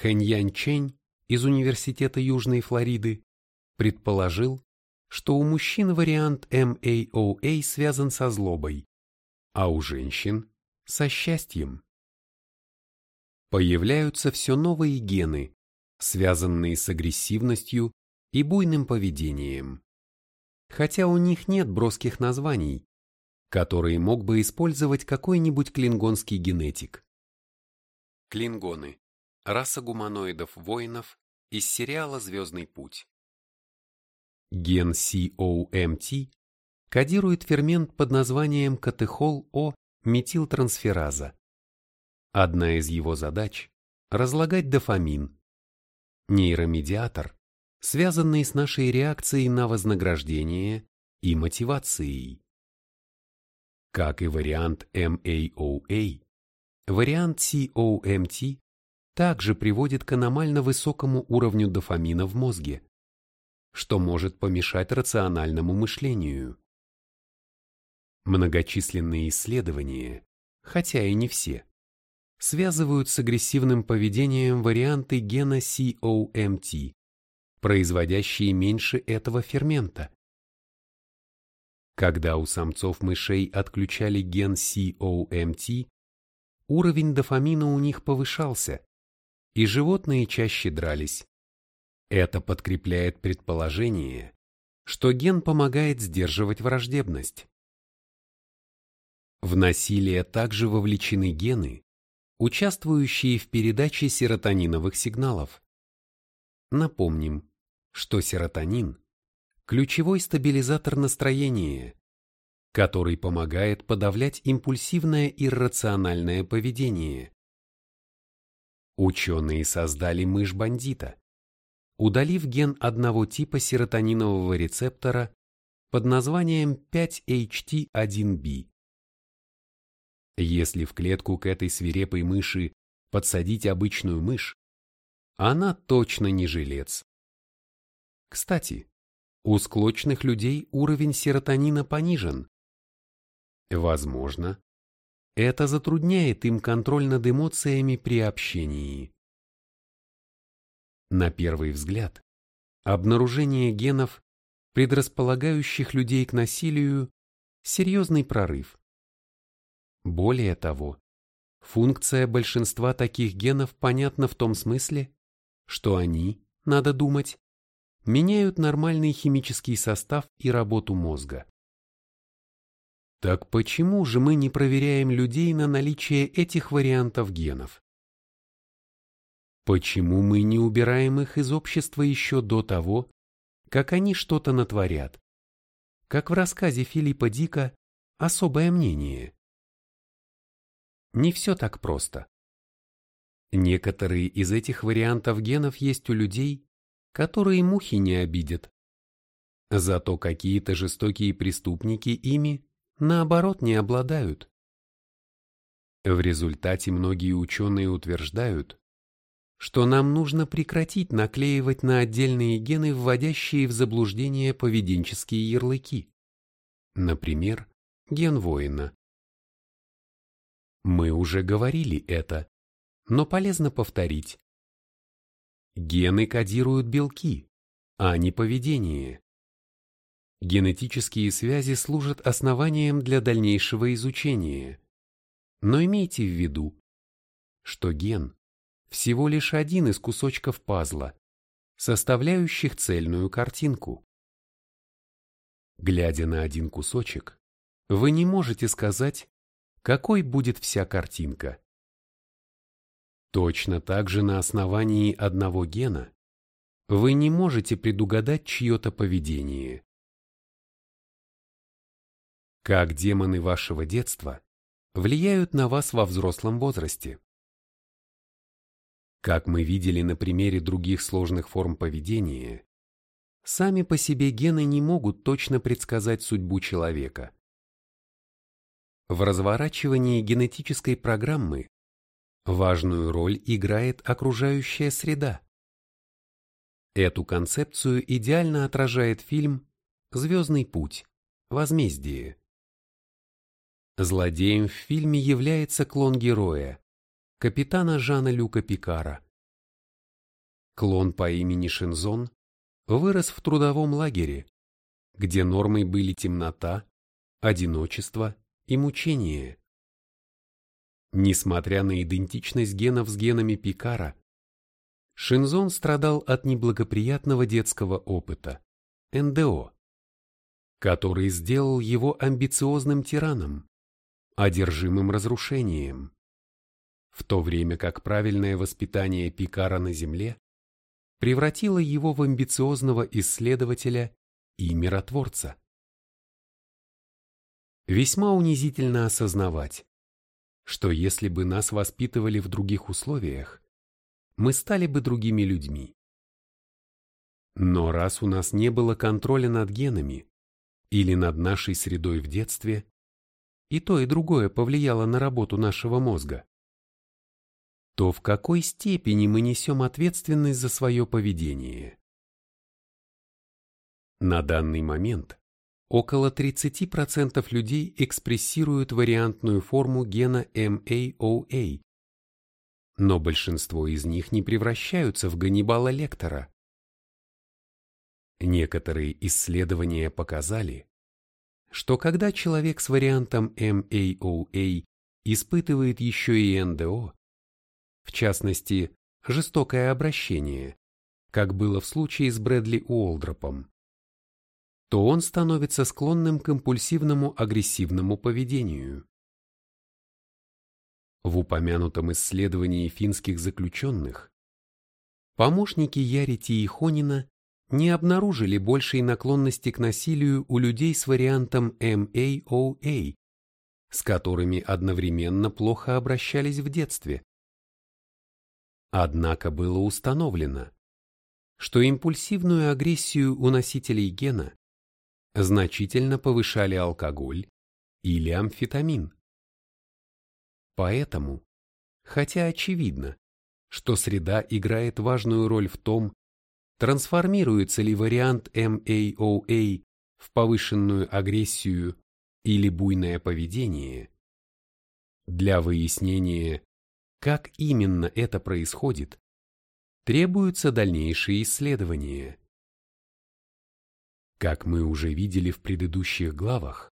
Хэньян Чэнь из Университета Южной Флориды предположил, что у мужчин вариант MAOA связан со злобой, а у женщин – со счастьем. Появляются все новые гены, связанные с агрессивностью и буйным поведением хотя у них нет броских названий, которые мог бы использовать какой-нибудь клингонский генетик. Клингоны – раса гуманоидов-воинов из сериала «Звездный путь». Ген COMT кодирует фермент под названием катехол-О-метилтрансфераза. Одна из его задач – разлагать дофамин, нейромедиатор, связанные с нашей реакцией на вознаграждение и мотивацией. Как и вариант MAOA, вариант COMT также приводит к аномально высокому уровню дофамина в мозге, что может помешать рациональному мышлению. Многочисленные исследования, хотя и не все, связывают с агрессивным поведением варианты гена COMT, производящие меньше этого фермента. Когда у самцов мышей отключали ген COMT, уровень дофамина у них повышался, и животные чаще дрались. Это подкрепляет предположение, что ген помогает сдерживать враждебность. В насилие также вовлечены гены, участвующие в передаче серотониновых сигналов. Напомним, что серотонин – ключевой стабилизатор настроения, который помогает подавлять импульсивное иррациональное поведение. Ученые создали мышь-бандита, удалив ген одного типа серотонинового рецептора под названием 5HT1B. Если в клетку к этой свирепой мыши подсадить обычную мышь, она точно не жилец. Кстати, у склочных людей уровень серотонина понижен. Возможно, это затрудняет им контроль над эмоциями при общении. На первый взгляд, обнаружение генов, предрасполагающих людей к насилию, серьезный прорыв. Более того, функция большинства таких генов понятна в том смысле, что они, надо думать, меняют нормальный химический состав и работу мозга. Так почему же мы не проверяем людей на наличие этих вариантов генов? Почему мы не убираем их из общества еще до того, как они что-то натворят? Как в рассказе Филиппа Дика «Особое мнение». Не все так просто. Некоторые из этих вариантов генов есть у людей, которые мухи не обидят. Зато какие-то жестокие преступники ими наоборот, не обладают. В результате многие ученые утверждают, что нам нужно прекратить наклеивать на отдельные гены вводящие в заблуждение поведенческие ярлыки. Например, ген воина. Мы уже говорили это, но полезно повторить. Гены кодируют белки, а не поведение. Генетические связи служат основанием для дальнейшего изучения. Но имейте в виду, что ген – всего лишь один из кусочков пазла, составляющих цельную картинку. Глядя на один кусочек, вы не можете сказать, какой будет вся картинка. Точно так же на основании одного гена вы не можете предугадать чье-то поведение. Как демоны вашего детства влияют на вас во взрослом возрасте? Как мы видели на примере других сложных форм поведения, сами по себе гены не могут точно предсказать судьбу человека. В разворачивании генетической программы важную роль играет окружающая среда. Эту концепцию идеально отражает фильм «Звездный путь. Возмездие». Злодеем в фильме является клон героя, капитана Жана Люка Пикара. Клон по имени Шинзон вырос в трудовом лагере, где нормой были темнота, одиночество и мучение. Несмотря на идентичность генов с генами Пикара, Шинзон страдал от неблагоприятного детского опыта, НДО, который сделал его амбициозным тираном, одержимым разрушением. В то время как правильное воспитание Пикара на Земле превратило его в амбициозного исследователя и миротворца. Весьма унизительно осознавать, что если бы нас воспитывали в других условиях, мы стали бы другими людьми. Но раз у нас не было контроля над генами или над нашей средой в детстве, и то и другое повлияло на работу нашего мозга, то в какой степени мы несем ответственность за свое поведение? На данный момент около 30% людей экспрессируют вариантную форму гена MAOA, но большинство из них не превращаются в Ганнибала Лектора. Некоторые исследования показали, что когда человек с вариантом MAOA испытывает еще и НДО, в частности, жестокое обращение, как было в случае с Брэдли Уолдропом, то он становится склонным к импульсивному агрессивному поведению. В упомянутом исследовании финских заключенных помощники Ярити и Хонина не обнаружили большей наклонности к насилию у людей с вариантом MAOA, с которыми одновременно плохо обращались в детстве. Однако было установлено, что импульсивную агрессию у носителей гена значительно повышали алкоголь или амфетамин. Поэтому, хотя очевидно, что среда играет важную роль в том, трансформируется ли вариант MAOA в повышенную агрессию или буйное поведение, для выяснения, как именно это происходит, требуются дальнейшие исследования. Как мы уже видели в предыдущих главах,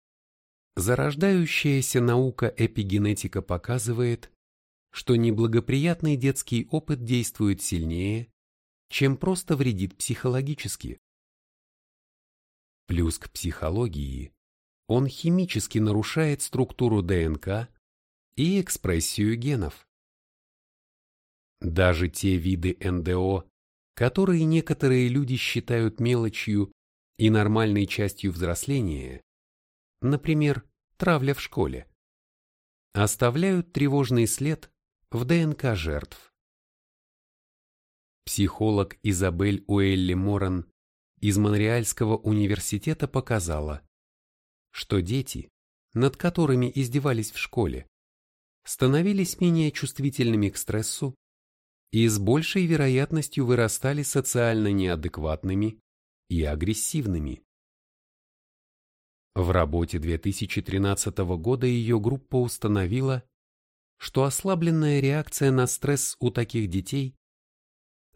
зарождающаяся наука эпигенетика показывает, что неблагоприятный детский опыт действует сильнее, чем просто вредит психологически. Плюс к психологии, он химически нарушает структуру ДНК и экспрессию генов. Даже те виды НДО, которые некоторые люди считают мелочью и нормальной частью взросления, например, травля в школе, оставляют тревожный след в ДНК жертв. Психолог Изабель Уэлли Моран из Монреальского университета показала, что дети, над которыми издевались в школе, становились менее чувствительными к стрессу и с большей вероятностью вырастали социально неадекватными и агрессивными. В работе 2013 года ее группа установила, что ослабленная реакция на стресс у таких детей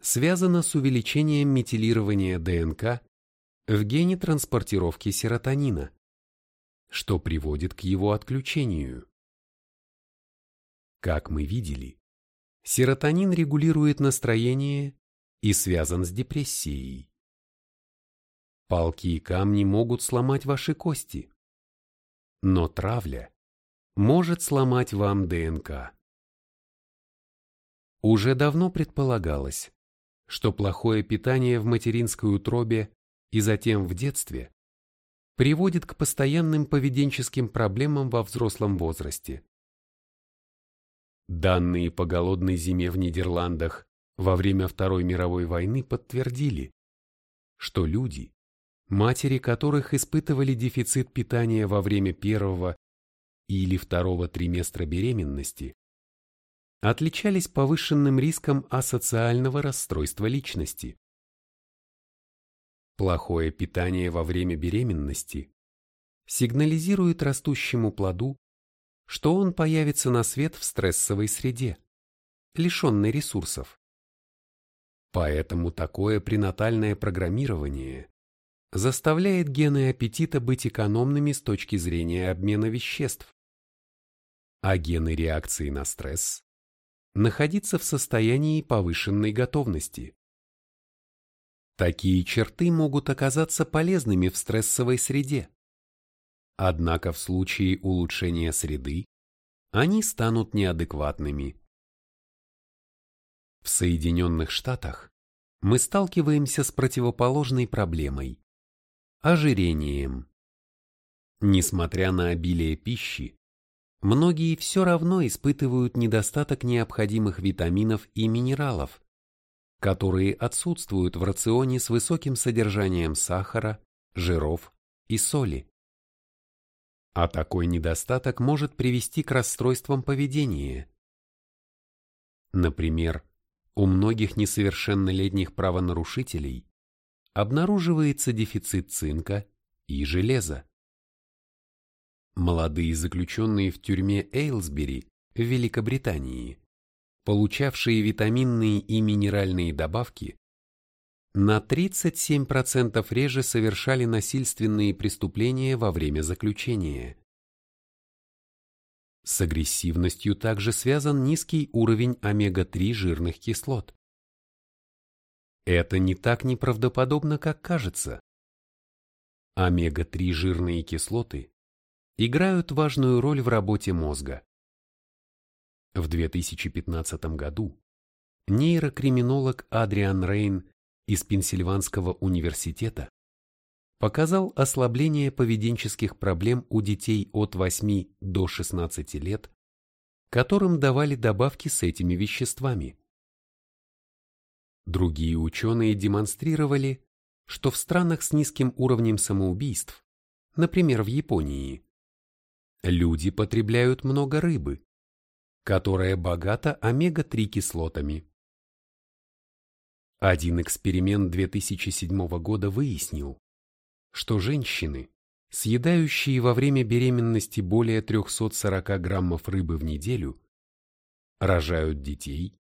связана с увеличением метилирования ДНК в гене транспортировки серотонина, что приводит к его отключению. Как мы видели, серотонин регулирует настроение и связан с депрессией. Палки и камни могут сломать ваши кости, но травля может сломать вам ДНК. Уже давно предполагалось, что плохое питание в материнской утробе и затем в детстве приводит к постоянным поведенческим проблемам во взрослом возрасте. Данные по голодной зиме в Нидерландах во время Второй мировой войны подтвердили, что люди, матери которых испытывали дефицит питания во время первого или второго триместра беременности, отличались повышенным риском асоциального расстройства личности. Плохое питание во время беременности сигнализирует растущему плоду что он появится на свет в стрессовой среде, лишенной ресурсов. Поэтому такое пренатальное программирование заставляет гены аппетита быть экономными с точки зрения обмена веществ, а гены реакции на стресс находиться в состоянии повышенной готовности. Такие черты могут оказаться полезными в стрессовой среде, Однако в случае улучшения среды они станут неадекватными. В Соединенных Штатах мы сталкиваемся с противоположной проблемой – ожирением. Несмотря на обилие пищи, многие все равно испытывают недостаток необходимых витаминов и минералов, которые отсутствуют в рационе с высоким содержанием сахара, жиров и соли. А такой недостаток может привести к расстройствам поведения. Например, у многих несовершеннолетних правонарушителей обнаруживается дефицит цинка и железа. Молодые заключенные в тюрьме Эйлсбери в Великобритании, получавшие витаминные и минеральные добавки, на 37% реже совершали насильственные преступления во время заключения. С агрессивностью также связан низкий уровень омега-3 жирных кислот. Это не так неправдоподобно, как кажется. Омега-3 жирные кислоты играют важную роль в работе мозга. В 2015 году нейрокриминолог Адриан Рейн из Пенсильванского университета показал ослабление поведенческих проблем у детей от 8 до 16 лет, которым давали добавки с этими веществами. Другие ученые демонстрировали, что в странах с низким уровнем самоубийств, например, в Японии, люди потребляют много рыбы, которое богато омега-3 кислотами. Один эксперимент 2007 года выяснил, что женщины, съедающие во время беременности более 340 граммов рыбы в неделю, рожают детей,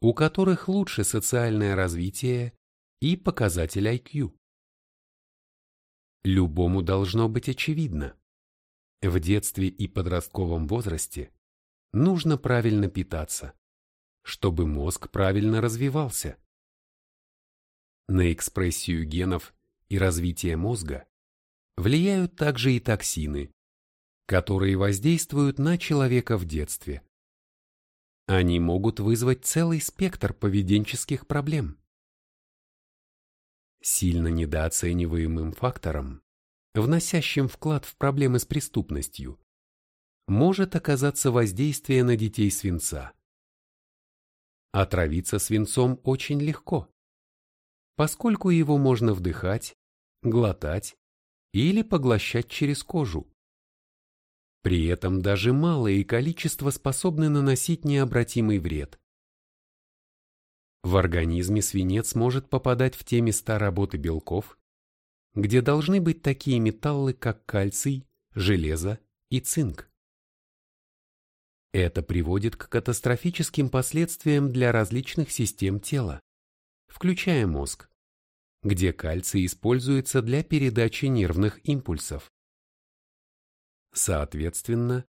у которых лучше социальное развитие и показатель IQ. Любому должно быть очевидно. В детстве и подростковом возрасте нужно правильно питаться, чтобы мозг правильно развивался. На экспрессию генов и развитие мозга влияют также и токсины, которые воздействуют на человека в детстве. Они могут вызвать целый спектр поведенческих проблем. Сильно недооцениваемым фактором, вносящим вклад в проблемы с преступностью, может оказаться воздействие на детей свинца. Отравиться свинцом очень легко, поскольку его можно вдыхать, глотать или поглощать через кожу. При этом даже малые количества способны наносить необратимый вред. В организме свинец может попадать в те места работы белков, где должны быть такие металлы, как кальций, железо и цинк. Это приводит к катастрофическим последствиям для различных систем тела, включая мозг, где кальций используется для передачи нервных импульсов. Соответственно,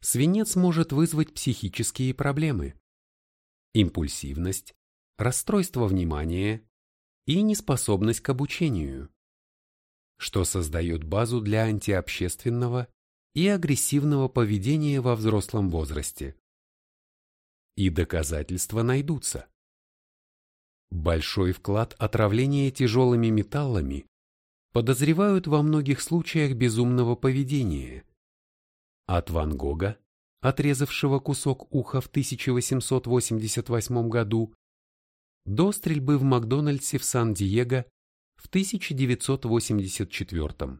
свинец может вызвать психические проблемы, импульсивность, расстройство внимания и неспособность к обучению, что создает базу для антиобщественного и агрессивного поведения во взрослом возрасте. И доказательства найдутся. Большой вклад отравления тяжелыми металлами подозревают во многих случаях безумного поведения, от Ван Гога, отрезавшего кусок уха в 1888 году, до стрельбы в Макдональдсе в Сан-Диего в 1984.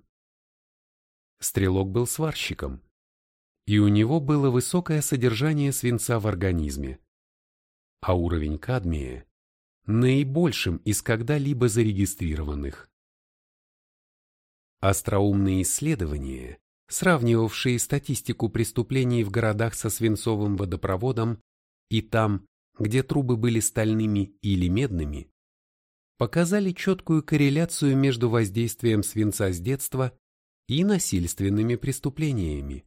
Стрелок был сварщиком, и у него было высокое содержание свинца в организме, а уровень кадмия – наибольшим из когда-либо зарегистрированных. Остроумные исследования сравнивавшие статистику преступлений в городах со свинцовым водопроводом и там, где трубы были стальными или медными, показали четкую корреляцию между воздействием свинца с детства и насильственными преступлениями.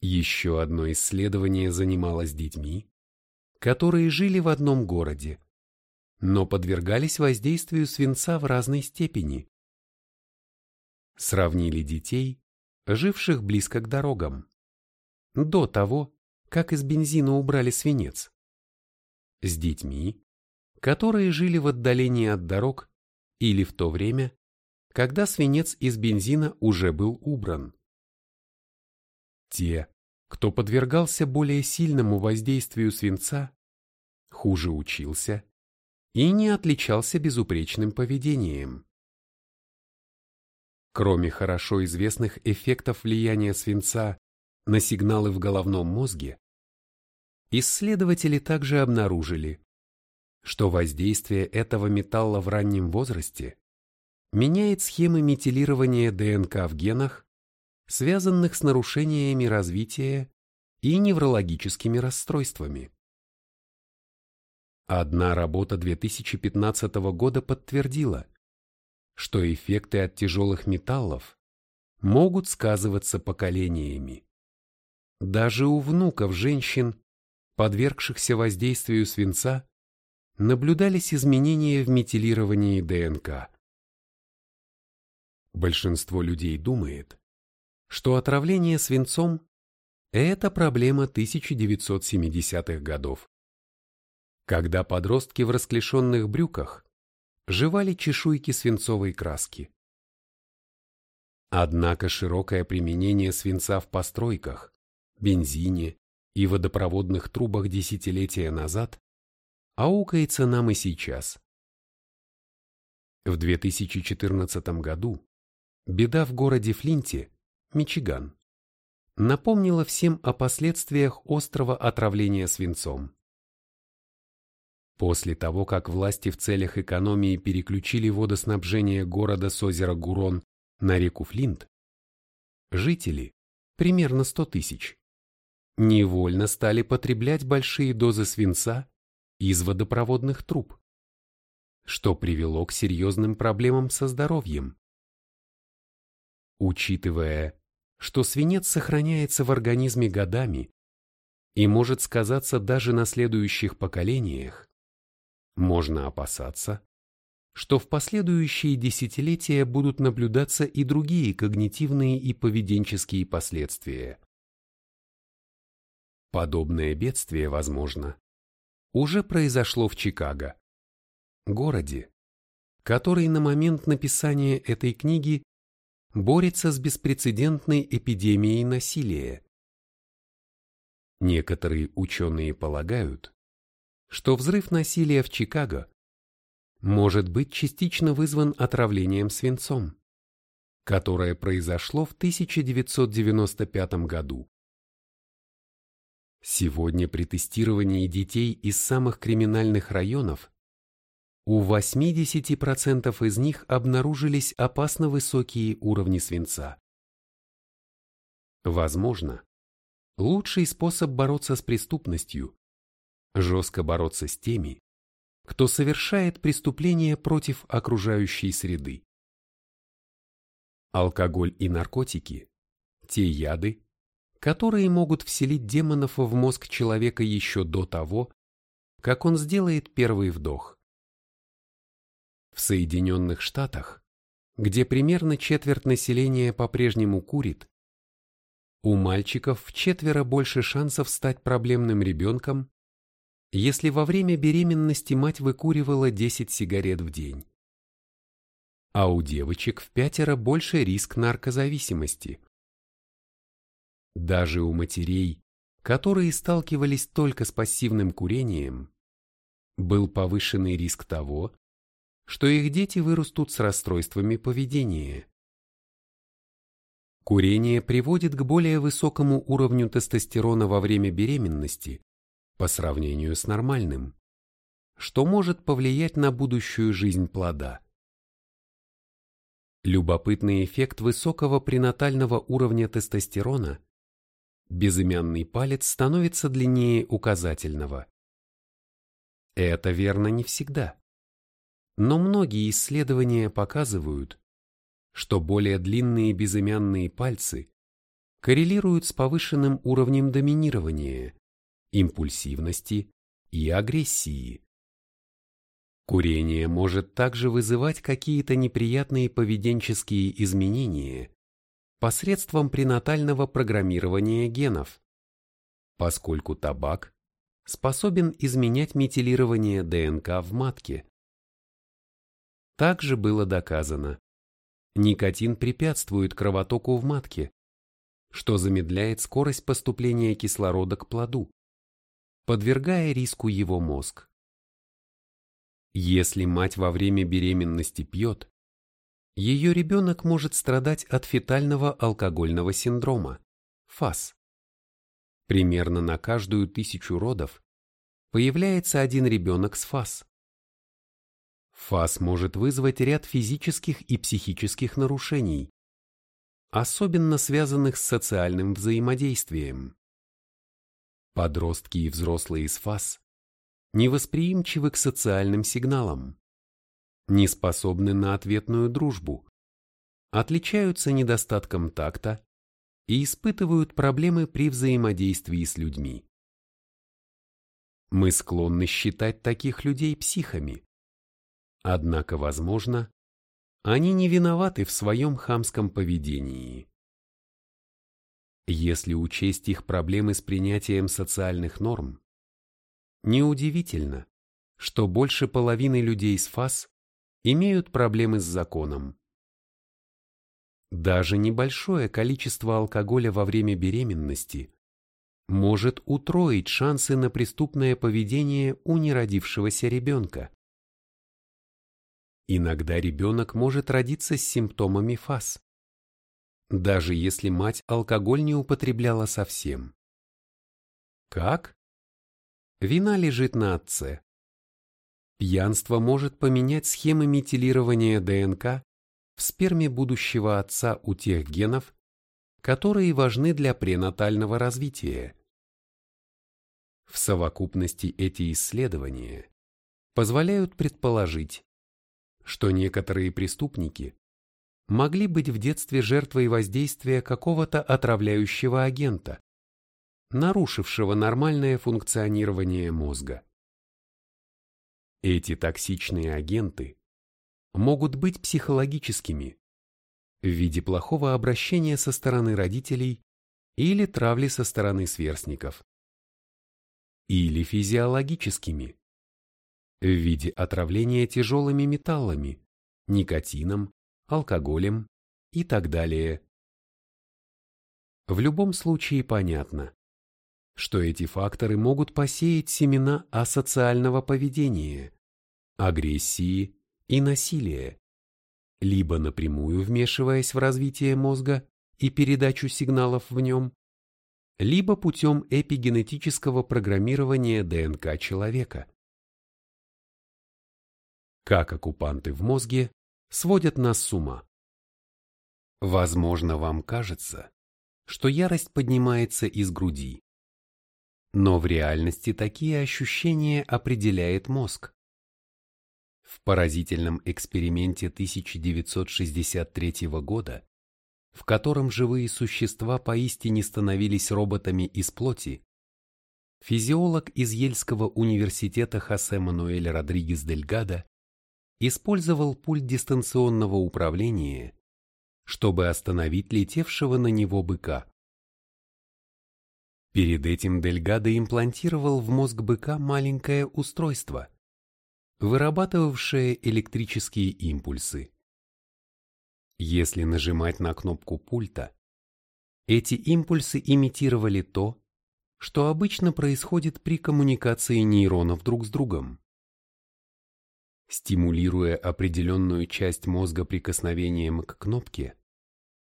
Еще одно исследование занималось детьми, которые жили в одном городе, но подвергались воздействию свинца в разной степени сравнили детей, живших близко к дорогам, до того, как из бензина убрали свинец, с детьми, которые жили в отдалении от дорог или в то время, когда свинец из бензина уже был убран. Те, кто подвергался более сильному воздействию свинца, хуже учился и не отличался безупречным поведением. Кроме хорошо известных эффектов влияния свинца на сигналы в головном мозге, исследователи также обнаружили, что воздействие этого металла в раннем возрасте меняет схемы метилирования ДНК в генах, связанных с нарушениями развития и неврологическими расстройствами. Одна работа 2015 года подтвердила, что эффекты от тяжелых металлов могут сказываться поколениями. Даже у внуков женщин, подвергшихся воздействию свинца, наблюдались изменения в метилировании ДНК. Большинство людей думает, что отравление свинцом – это проблема 1970-х годов, когда подростки в расклешенных брюках жевали чешуйки свинцовой краски. Однако широкое применение свинца в постройках, бензине и водопроводных трубах десятилетия назад аукается нам и сейчас. В 2014 году беда в городе Флинте, Мичиган, напомнила всем о последствиях острого отравления свинцом. После того, как власти в целях экономии переключили водоснабжение города с озера Гурон на реку Флинт, жители, примерно 100 тысяч, невольно стали потреблять большие дозы свинца из водопроводных труб, что привело к серьезным проблемам со здоровьем. Учитывая, что свинец сохраняется в организме годами и может сказаться даже на следующих поколениях, можно опасаться, что в последующие десятилетия будут наблюдаться и другие когнитивные и поведенческие последствия. Подобное бедствие, возможно, уже произошло в Чикаго, городе, который на момент написания этой книги борется с беспрецедентной эпидемией насилия. Некоторые ученые полагают, что взрыв насилия в Чикаго может быть частично вызван отравлением свинцом, которое произошло в 1995 году. Сегодня при тестировании детей из самых криминальных районов у 80% из них обнаружились опасно высокие уровни свинца. Возможно, лучший способ бороться с преступностью жестко бороться с теми, кто совершает преступления против окружающей среды. Алкоголь и наркотики – те яды, которые могут вселить демонов в мозг человека еще до того, как он сделает первый вдох. В Соединенных Штатах, где примерно четверть населения по-прежнему курит, у мальчиков в четверо больше шансов стать проблемным ребенком, если во время беременности мать выкуривала 10 сигарет в день. А у девочек в пятеро больше риск наркозависимости. Даже у матерей, которые сталкивались только с пассивным курением, был повышенный риск того, что их дети вырастут с расстройствами поведения. Курение приводит к более высокому уровню тестостерона во время беременности, по сравнению с нормальным, что может повлиять на будущую жизнь плода. Любопытный эффект высокого пренатального уровня тестостерона – безымянный палец становится длиннее указательного. Это верно не всегда. Но многие исследования показывают, что более длинные безымянные пальцы коррелируют с повышенным уровнем доминирования, импульсивности и агрессии. Курение может также вызывать какие-то неприятные поведенческие изменения посредством пренатального программирования генов, поскольку табак способен изменять метилирование ДНК в матке. Также было доказано, никотин препятствует кровотоку в матке, что замедляет скорость поступления кислорода к плоду подвергая риску его мозг. Если мать во время беременности пьет, ее ребенок может страдать от фетального алкогольного синдрома, ФАС. Примерно на каждую тысячу родов появляется один ребенок с ФАС. ФАС может вызвать ряд физических и психических нарушений, особенно связанных с социальным взаимодействием. Подростки и взрослые из ФАС невосприимчивы к социальным сигналам, не способны на ответную дружбу, отличаются недостатком такта и испытывают проблемы при взаимодействии с людьми. Мы склонны считать таких людей психами. Однако, возможно, они не виноваты в своем хамском поведении. Если учесть их проблемы с принятием социальных норм, неудивительно, что больше половины людей с ФАС имеют проблемы с законом. Даже небольшое количество алкоголя во время беременности может утроить шансы на преступное поведение у неродившегося ребенка. Иногда ребенок может родиться с симптомами ФАС, даже если мать алкоголь не употребляла совсем. Как? Вина лежит на отце. Пьянство может поменять схемы метилирования ДНК в сперме будущего отца у тех генов, которые важны для пренатального развития. В совокупности эти исследования позволяют предположить, что некоторые преступники могли быть в детстве жертвой воздействия какого-то отравляющего агента, нарушившего нормальное функционирование мозга. Эти токсичные агенты могут быть психологическими в виде плохого обращения со стороны родителей или травли со стороны сверстников, или физиологическими в виде отравления тяжелыми металлами, никотином, алкоголем и так далее. В любом случае понятно, что эти факторы могут посеять семена асоциального поведения, агрессии и насилия, либо напрямую вмешиваясь в развитие мозга и передачу сигналов в нем, либо путем эпигенетического программирования ДНК человека. Как оккупанты в мозге сводят нас с ума. Возможно, вам кажется, что ярость поднимается из груди. Но в реальности такие ощущения определяет мозг. В поразительном эксперименте 1963 года, в котором живые существа поистине становились роботами из плоти, физиолог из Ельского университета Хосе Мануэль Родригес Дельгадо использовал пульт дистанционного управления, чтобы остановить летевшего на него быка. Перед этим Дельгадо имплантировал в мозг быка маленькое устройство, вырабатывавшее электрические импульсы. Если нажимать на кнопку пульта, эти импульсы имитировали то, что обычно происходит при коммуникации нейронов друг с другом. Стимулируя определенную часть мозга прикосновением к кнопке,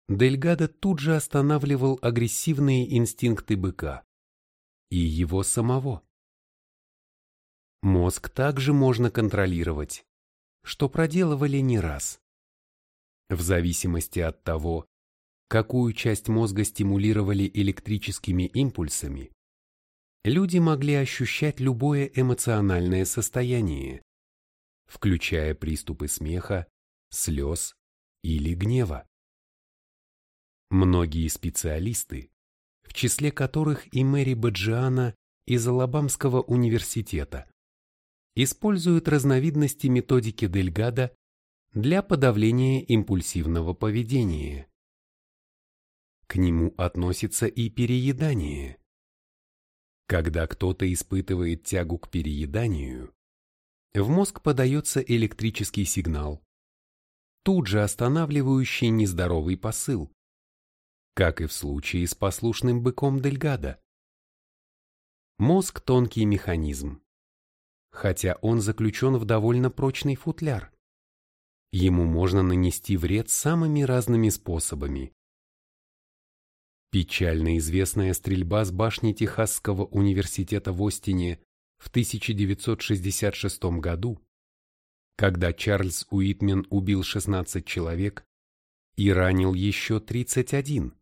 Дельгадо тут же останавливал агрессивные инстинкты быка и его самого. Мозг также можно контролировать, что проделывали не раз. В зависимости от того, какую часть мозга стимулировали электрическими импульсами, люди могли ощущать любое эмоциональное состояние, включая приступы смеха, слез или гнева. Многие специалисты, в числе которых и Мэри Баджиана из Алабамского университета, используют разновидности методики Дельгада для подавления импульсивного поведения. К нему относится и переедание. Когда кто-то испытывает тягу к перееданию, в мозг подается электрический сигнал, тут же останавливающий нездоровый посыл, как и в случае с послушным быком Дельгада. Мозг – тонкий механизм, хотя он заключен в довольно прочный футляр. Ему можно нанести вред самыми разными способами. Печально известная стрельба с башни Техасского университета в Остине в 1966 году, когда Чарльз Уитмен убил 16 человек и ранил еще 31,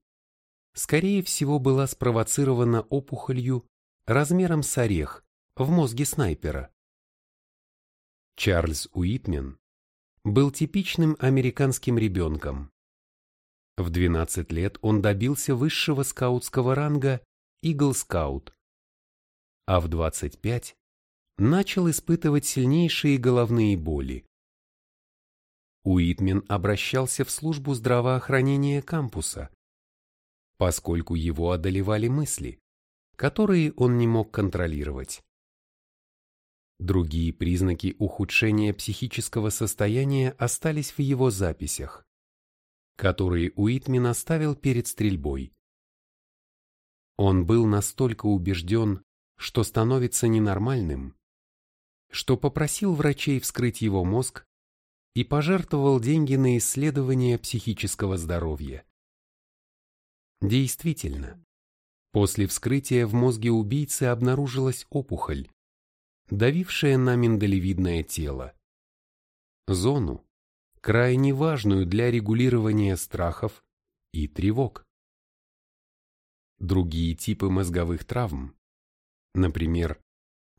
скорее всего была спровоцирована опухолью размером с орех в мозге снайпера. Чарльз Уитмен был типичным американским ребенком. В 12 лет он добился высшего скаутского ранга Scout а в 25 начал испытывать сильнейшие головные боли. Уитмен обращался в службу здравоохранения кампуса, поскольку его одолевали мысли, которые он не мог контролировать. Другие признаки ухудшения психического состояния остались в его записях, которые Уитмен оставил перед стрельбой. Он был настолько убежден, что становится ненормальным, что попросил врачей вскрыть его мозг и пожертвовал деньги на исследование психического здоровья. Действительно, после вскрытия в мозге убийцы обнаружилась опухоль, давившая на миндалевидное тело. Зону, крайне важную для регулирования страхов и тревог. Другие типы мозговых травм, например,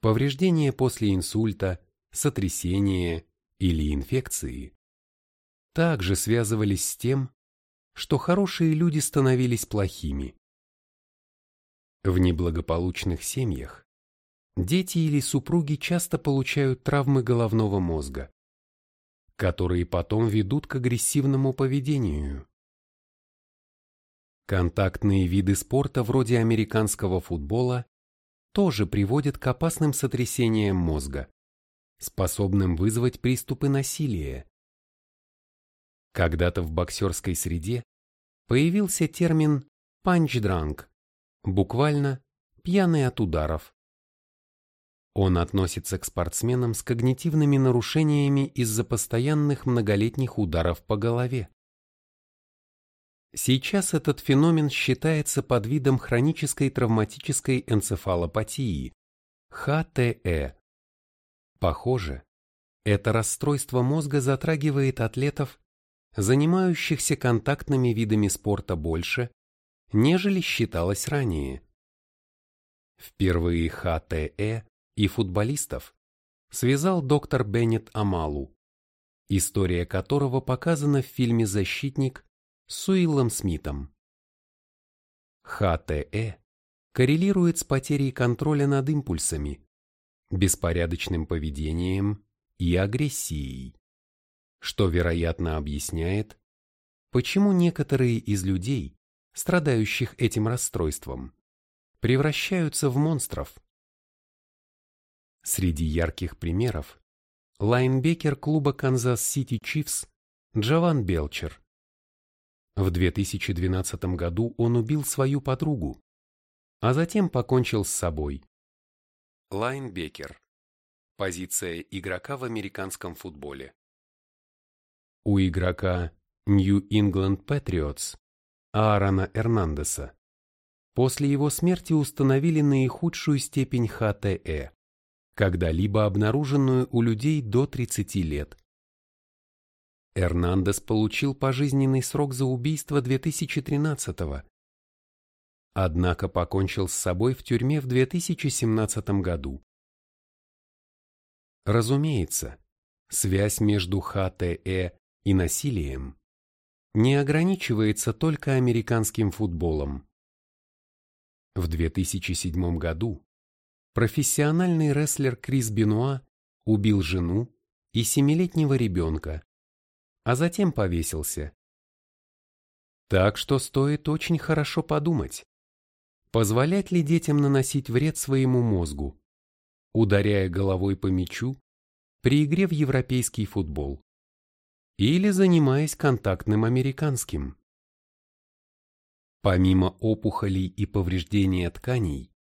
повреждения после инсульта, сотрясения или инфекции, также связывались с тем, что хорошие люди становились плохими. В неблагополучных семьях дети или супруги часто получают травмы головного мозга, которые потом ведут к агрессивному поведению. Контактные виды спорта вроде американского футбола тоже приводят к опасным сотрясениям мозга, способным вызвать приступы насилия. Когда-то в боксерской среде появился термин «панч-дранк», буквально «пьяный от ударов». Он относится к спортсменам с когнитивными нарушениями из-за постоянных многолетних ударов по голове. Сейчас этот феномен считается под видом хронической травматической энцефалопатии, ХТЭ. Похоже, это расстройство мозга затрагивает атлетов, занимающихся контактными видами спорта больше, нежели считалось ранее. Впервые ХТЭ и футболистов связал доктор Беннет Амалу, история которого показана в фильме «Защитник» с Уиллом Смитом. ХТЭ коррелирует с потерей контроля над импульсами, беспорядочным поведением и агрессией, что, вероятно, объясняет, почему некоторые из людей, страдающих этим расстройством, превращаются в монстров. Среди ярких примеров лайнбекер клуба Канзас-Сити Чифс Джован Белчер. В 2012 году он убил свою подругу, а затем покончил с собой. Лайнбекер. Позиция игрока в американском футболе. У игрока New England Patriots Аарона Эрнандеса после его смерти установили наихудшую степень ХТЭ, когда-либо обнаруженную у людей до 30 лет. Эрнандес получил пожизненный срок за убийство 2013-го, однако покончил с собой в тюрьме в 2017 году. Разумеется, связь между ХТЭ и насилием не ограничивается только американским футболом. В 2007 году профессиональный рестлер Крис Бенуа убил жену и семилетнего ребенка, а затем повесился. Так что стоит очень хорошо подумать, позволять ли детям наносить вред своему мозгу, ударяя головой по мячу при игре в европейский футбол или занимаясь контактным американским. Помимо опухолей и повреждения тканей,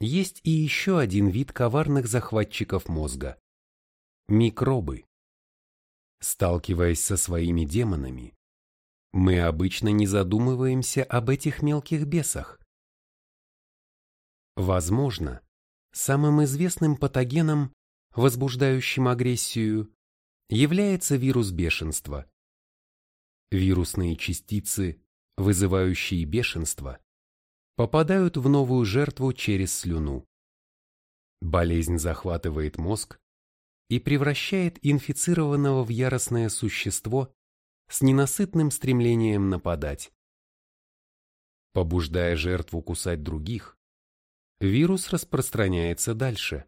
есть и еще один вид коварных захватчиков мозга – микробы. Сталкиваясь со своими демонами, мы обычно не задумываемся об этих мелких бесах, Возможно, самым известным патогеном, возбуждающим агрессию, является вирус бешенства. Вирусные частицы, вызывающие бешенство, попадают в новую жертву через слюну. Болезнь захватывает мозг и превращает инфицированного в яростное существо с ненасытным стремлением нападать. Побуждая жертву кусать других, вирус распространяется дальше.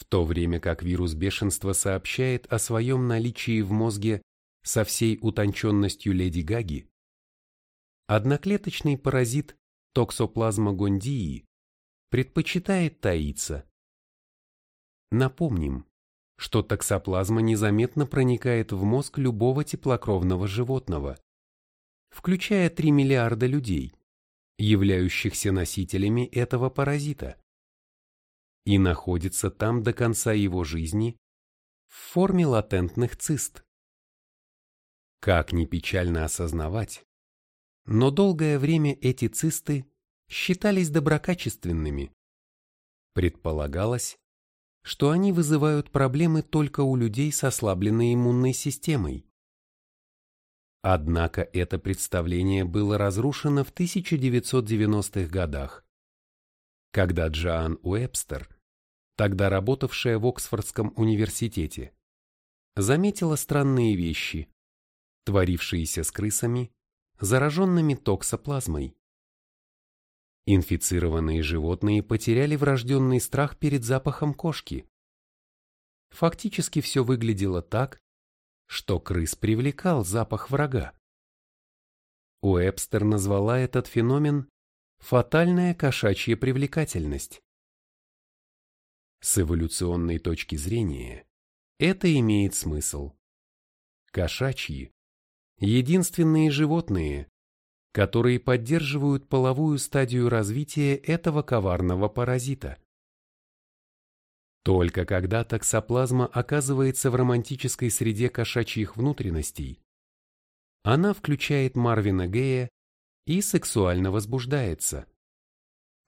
В то время как вирус бешенства сообщает о своем наличии в мозге со всей утонченностью леди Гаги, одноклеточный паразит токсоплазма гондии предпочитает таиться. Напомним, что токсоплазма незаметно проникает в мозг любого теплокровного животного, включая 3 миллиарда людей являющихся носителями этого паразита, и находится там до конца его жизни в форме латентных цист. Как ни печально осознавать, но долгое время эти цисты считались доброкачественными. Предполагалось, что они вызывают проблемы только у людей с ослабленной иммунной системой. Однако это представление было разрушено в 1990-х годах, когда Джоан Уэбстер, тогда работавшая в Оксфордском университете, заметила странные вещи, творившиеся с крысами, зараженными токсоплазмой. Инфицированные животные потеряли врожденный страх перед запахом кошки. Фактически все выглядело так, что крыс привлекал запах врага. Уэбстер назвала этот феномен «фатальная кошачья привлекательность». С эволюционной точки зрения это имеет смысл. Кошачьи – единственные животные, которые поддерживают половую стадию развития этого коварного паразита. Только когда токсоплазма оказывается в романтической среде кошачьих внутренностей, она включает Марвина Гея и сексуально возбуждается.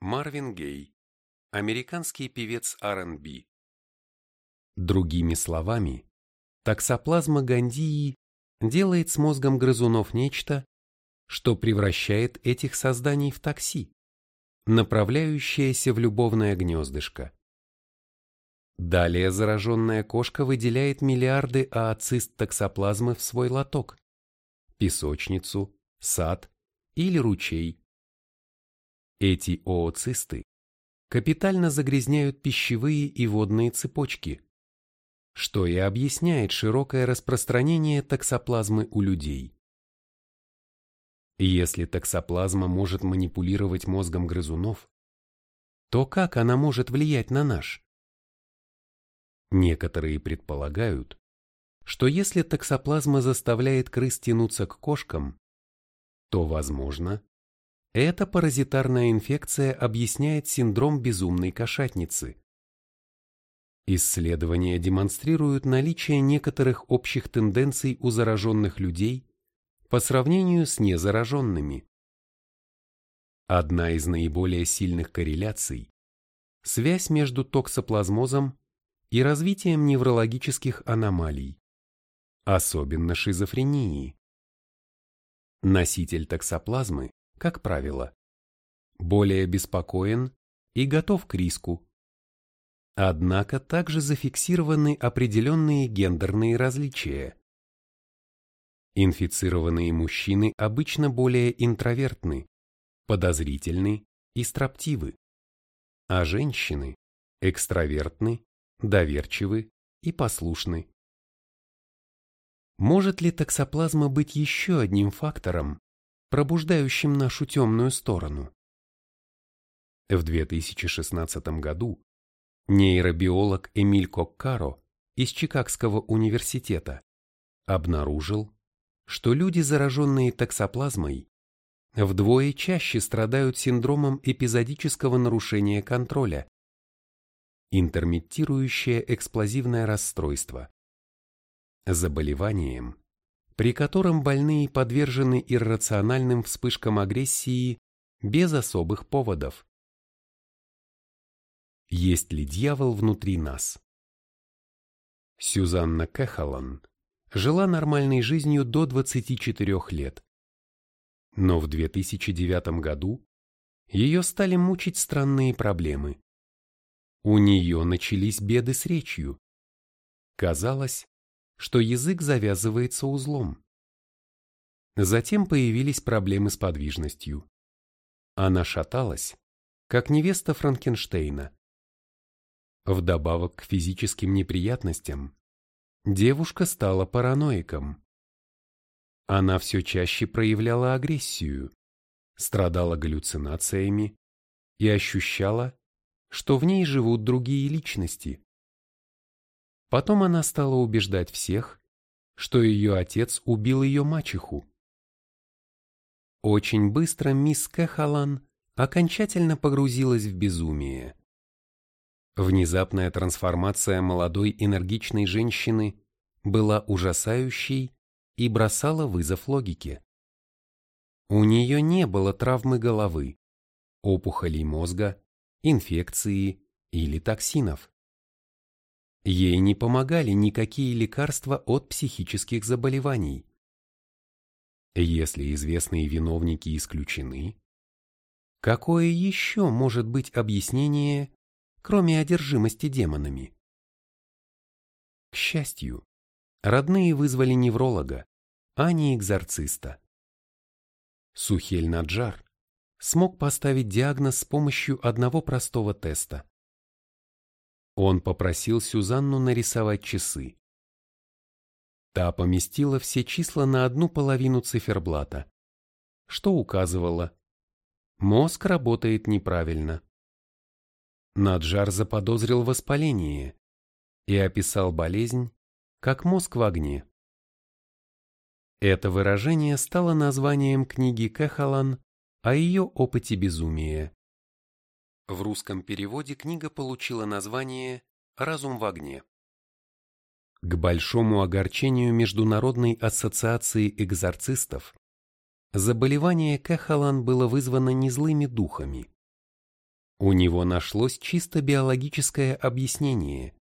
Марвин Гей – американский певец R&B. Другими словами, токсоплазма Гандии делает с мозгом грызунов нечто, что превращает этих созданий в такси, направляющееся в любовное гнездышко. Далее зараженная кошка выделяет миллиарды ооцист токсоплазмы в свой лоток, песочницу, сад или ручей. Эти ооцисты капитально загрязняют пищевые и водные цепочки, что и объясняет широкое распространение токсоплазмы у людей. Если токсоплазма может манипулировать мозгом грызунов, то как она может влиять на наш? Некоторые предполагают, что если токсоплазма заставляет крыс тянуться к кошкам, то, возможно, эта паразитарная инфекция объясняет синдром безумной кошатницы. Исследования демонстрируют наличие некоторых общих тенденций у зараженных людей по сравнению с незараженными. Одна из наиболее сильных корреляций – связь между токсоплазмозом и развитием неврологических аномалий, особенно шизофрении. Носитель токсоплазмы, как правило, более беспокоен и готов к риску. Однако также зафиксированы определенные гендерные различия. Инфицированные мужчины обычно более интровертны, подозрительны и строптивы, а женщины экстравертны, доверчивы и послушны. Может ли токсоплазма быть еще одним фактором, пробуждающим нашу темную сторону? В 2016 году нейробиолог Эмиль Коккаро из Чикагского университета обнаружил, что люди, зараженные токсоплазмой, вдвое чаще страдают синдромом эпизодического нарушения контроля, интермиттирующее эксплозивное расстройство, заболеванием, при котором больные подвержены иррациональным вспышкам агрессии без особых поводов. Есть ли дьявол внутри нас? Сюзанна Кэхолан жила нормальной жизнью до 24 лет. Но в 2009 году ее стали мучить странные проблемы. У нее начались беды с речью. Казалось, что язык завязывается узлом. Затем появились проблемы с подвижностью. Она шаталась, как невеста Франкенштейна. Вдобавок к физическим неприятностям, девушка стала параноиком. Она все чаще проявляла агрессию, страдала галлюцинациями и ощущала, что в ней живут другие личности. Потом она стала убеждать всех, что ее отец убил ее мачеху. Очень быстро мисс Кэхалан окончательно погрузилась в безумие. Внезапная трансформация молодой энергичной женщины была ужасающей и бросала вызов логике. У нее не было травмы головы, опухолей мозга, инфекции или токсинов. Ей не помогали никакие лекарства от психических заболеваний. Если известные виновники исключены, какое еще может быть объяснение, кроме одержимости демонами? К счастью, родные вызвали невролога, а не экзорциста. Сухель Наджар смог поставить диагноз с помощью одного простого теста. Он попросил Сюзанну нарисовать часы. Та поместила все числа на одну половину циферблата, что указывало, мозг работает неправильно. Наджар заподозрил воспаление и описал болезнь как мозг в огне. Это выражение стало названием книги Кэхалан о ее опыте безумия. В русском переводе книга получила название «Разум в огне». К большому огорчению Международной ассоциации экзорцистов, заболевание Кэхалан было вызвано не злыми духами. У него нашлось чисто биологическое объяснение,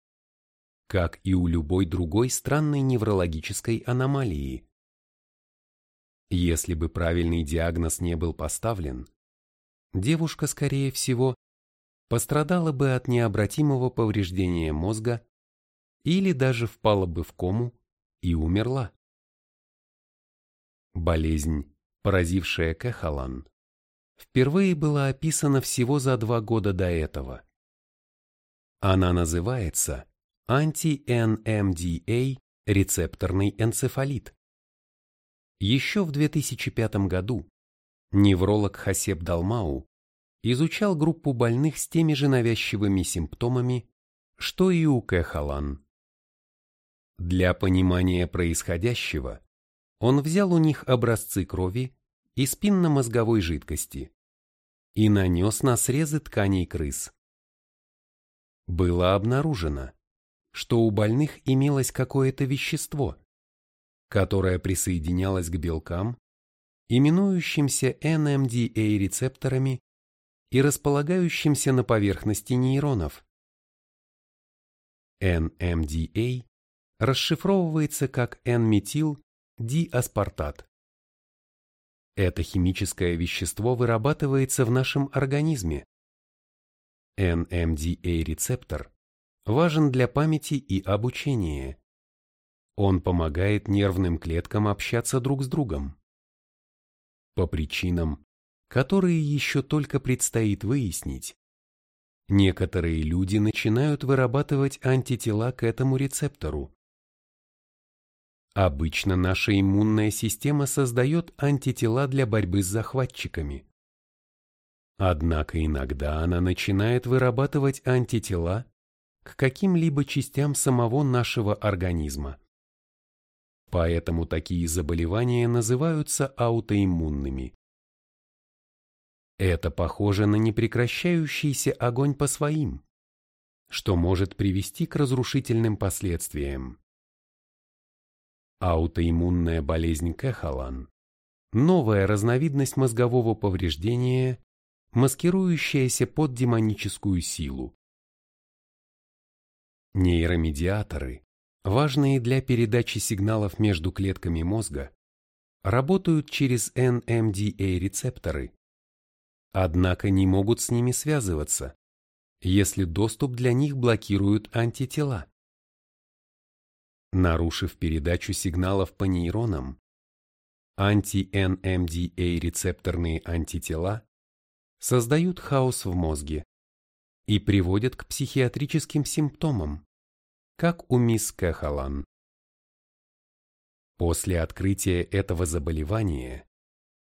как и у любой другой странной неврологической аномалии. Если бы правильный диагноз не был поставлен, девушка, скорее всего, пострадала бы от необратимого повреждения мозга или даже впала бы в кому и умерла. Болезнь, поразившая Кэхалан, впервые была описана всего за два года до этого. Она называется анти-NMDA рецепторный энцефалит. Еще в 2005 году невролог Хасеб Далмау изучал группу больных с теми же навязчивыми симптомами, что и у Кэхалан. Для понимания происходящего он взял у них образцы крови и спинномозговой жидкости и нанес на срезы тканей крыс. Было обнаружено, что у больных имелось какое-то вещество, которое присоединялось к белкам, именующимся NMDA-рецепторами и располагающимся на поверхности нейронов. NMDA расшифровывается как N-метил-диаспартат. Это химическое вещество вырабатывается в нашем организме. NMDA-рецептор важен для памяти и обучения. Он помогает нервным клеткам общаться друг с другом. По причинам, которые еще только предстоит выяснить, некоторые люди начинают вырабатывать антитела к этому рецептору. Обычно наша иммунная система создает антитела для борьбы с захватчиками. Однако иногда она начинает вырабатывать антитела к каким-либо частям самого нашего организма. Поэтому такие заболевания называются аутоиммунными. Это похоже на непрекращающийся огонь по своим, что может привести к разрушительным последствиям. Аутоиммунная болезнь Кэхалан – новая разновидность мозгового повреждения, маскирующаяся под демоническую силу. Нейромедиаторы, важные для передачи сигналов между клетками мозга, работают через NMDA-рецепторы, однако не могут с ними связываться, если доступ для них блокируют антитела. Нарушив передачу сигналов по нейронам, анти-NMDA рецепторные антитела создают хаос в мозге и приводят к психиатрическим симптомам, как у мисс Кэхалан. После открытия этого заболевания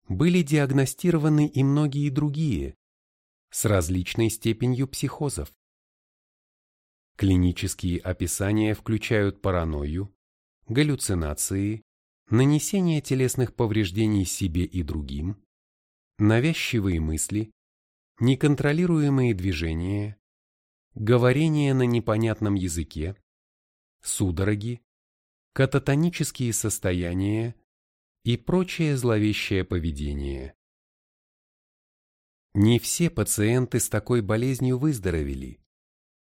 были диагностированы и многие другие с различной степенью психозов. Клинические описания включают паранойю, галлюцинации, нанесение телесных повреждений себе и другим, навязчивые мысли, неконтролируемые движения, говорение на непонятном языке, судороги, кататонические состояния, и прочее зловещее поведение. Не все пациенты с такой болезнью выздоровели,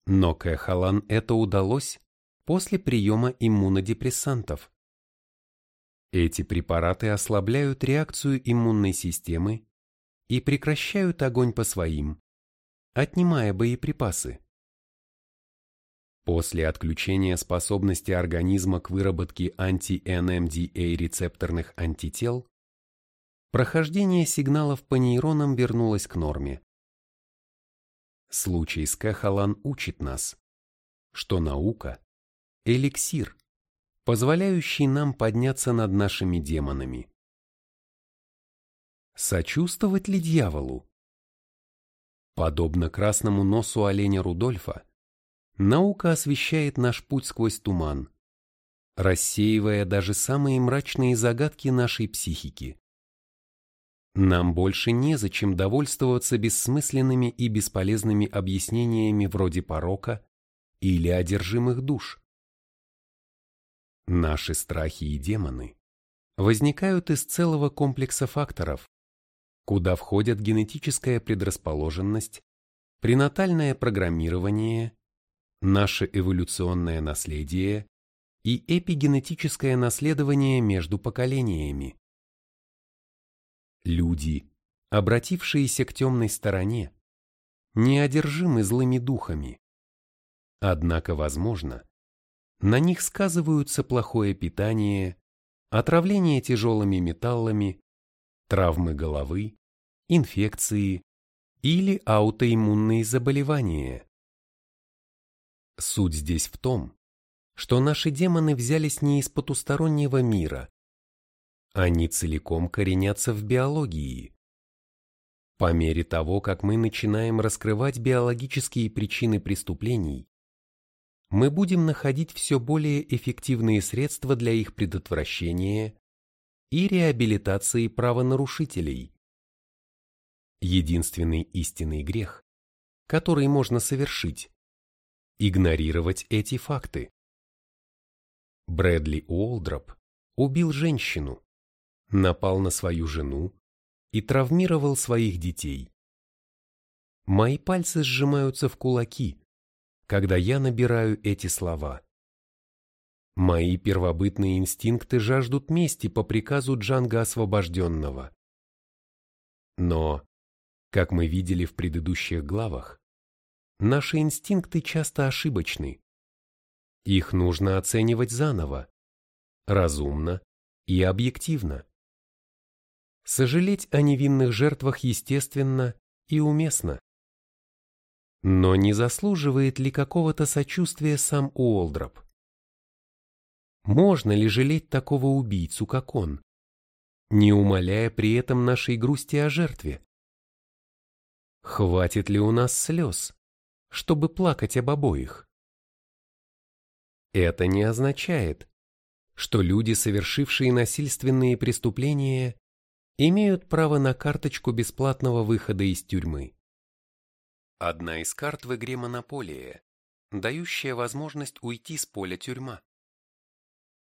но Кэхалан это удалось после приема иммунодепрессантов. Эти препараты ослабляют реакцию иммунной системы и прекращают огонь по своим, отнимая боеприпасы. После отключения способности организма к выработке анти-NMDA рецепторных антител, прохождение сигналов по нейронам вернулось к норме. Случай с Кэхалан учит нас, что наука – эликсир, позволяющий нам подняться над нашими демонами. Сочувствовать ли дьяволу? Подобно красному носу оленя Рудольфа, наука освещает наш путь сквозь туман, рассеивая даже самые мрачные загадки нашей психики. Нам больше незачем довольствоваться бессмысленными и бесполезными объяснениями вроде порока или одержимых душ. Наши страхи и демоны возникают из целого комплекса факторов, куда входят генетическая предрасположенность, пренатальное программирование, наше эволюционное наследие и эпигенетическое наследование между поколениями. Люди, обратившиеся к темной стороне, не одержимы злыми духами. Однако, возможно, на них сказываются плохое питание, отравление тяжелыми металлами, травмы головы, инфекции или аутоиммунные заболевания. Суть здесь в том, что наши демоны взялись не из потустороннего мира. Они целиком коренятся в биологии. По мере того, как мы начинаем раскрывать биологические причины преступлений, мы будем находить все более эффективные средства для их предотвращения и реабилитации правонарушителей. Единственный истинный грех, который можно совершить, игнорировать эти факты. Брэдли Уолдроп убил женщину, напал на свою жену и травмировал своих детей. Мои пальцы сжимаются в кулаки, когда я набираю эти слова. Мои первобытные инстинкты жаждут мести по приказу Джанга освобожденного. Но, как мы видели в предыдущих главах, наши инстинкты часто ошибочны. Их нужно оценивать заново, разумно и объективно. Сожалеть о невинных жертвах естественно и уместно. Но не заслуживает ли какого-то сочувствия сам Уолдроп? Можно ли жалеть такого убийцу, как он, не умаляя при этом нашей грусти о жертве? Хватит ли у нас слез, чтобы плакать об обоих? Это не означает, что люди, совершившие насильственные преступления, имеют право на карточку бесплатного выхода из тюрьмы. Одна из карт в игре «Монополия», дающая возможность уйти с поля тюрьма.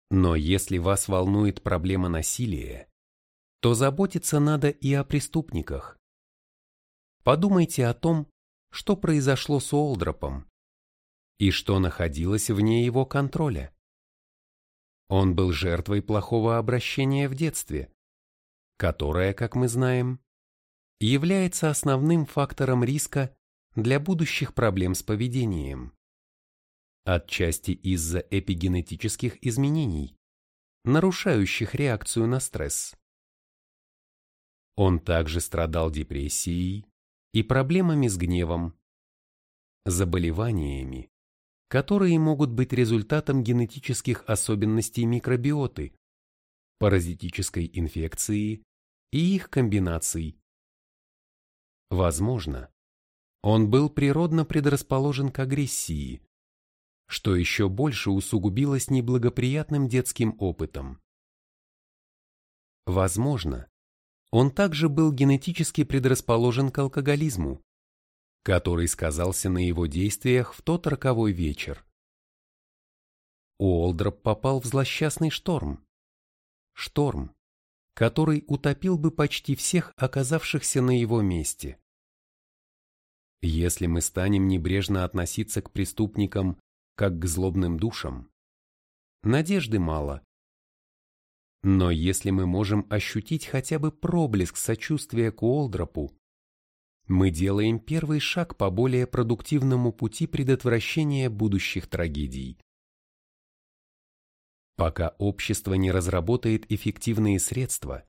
Но если вас волнует проблема насилия, то заботиться надо и о преступниках. Подумайте о том, что произошло с Олдропом и что находилось вне его контроля. Он был жертвой плохого обращения в детстве, которое, как мы знаем, является основным фактором риска для будущих проблем с поведением отчасти из-за эпигенетических изменений, нарушающих реакцию на стресс. Он также страдал депрессией и проблемами с гневом, заболеваниями, которые могут быть результатом генетических особенностей микробиоты, паразитической инфекции и их комбинаций. Возможно, он был природно предрасположен к агрессии, что еще больше усугубилось неблагоприятным детским опытом. Возможно, он также был генетически предрасположен к алкоголизму, который сказался на его действиях в тот роковой вечер. Уолдроп попал в злосчастный шторм. Шторм, который утопил бы почти всех оказавшихся на его месте. Если мы станем небрежно относиться к преступникам как к злобным душам, надежды мало. Но если мы можем ощутить хотя бы проблеск сочувствия к Уолдропу, мы делаем первый шаг по более продуктивному пути предотвращения будущих трагедий. Пока общество не разработает эффективные средства,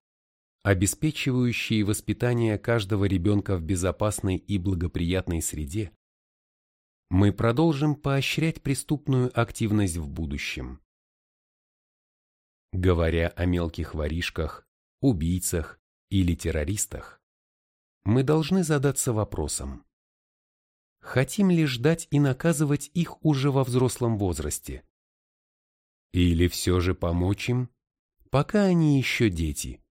обеспечивающие воспитание каждого ребенка в безопасной и благоприятной среде, мы продолжим поощрять преступную активность в будущем. Говоря о мелких воришках, убийцах или террористах, мы должны задаться вопросом, хотим ли ждать и наказывать их уже во взрослом возрасте? Или все же помочь им, пока они еще дети?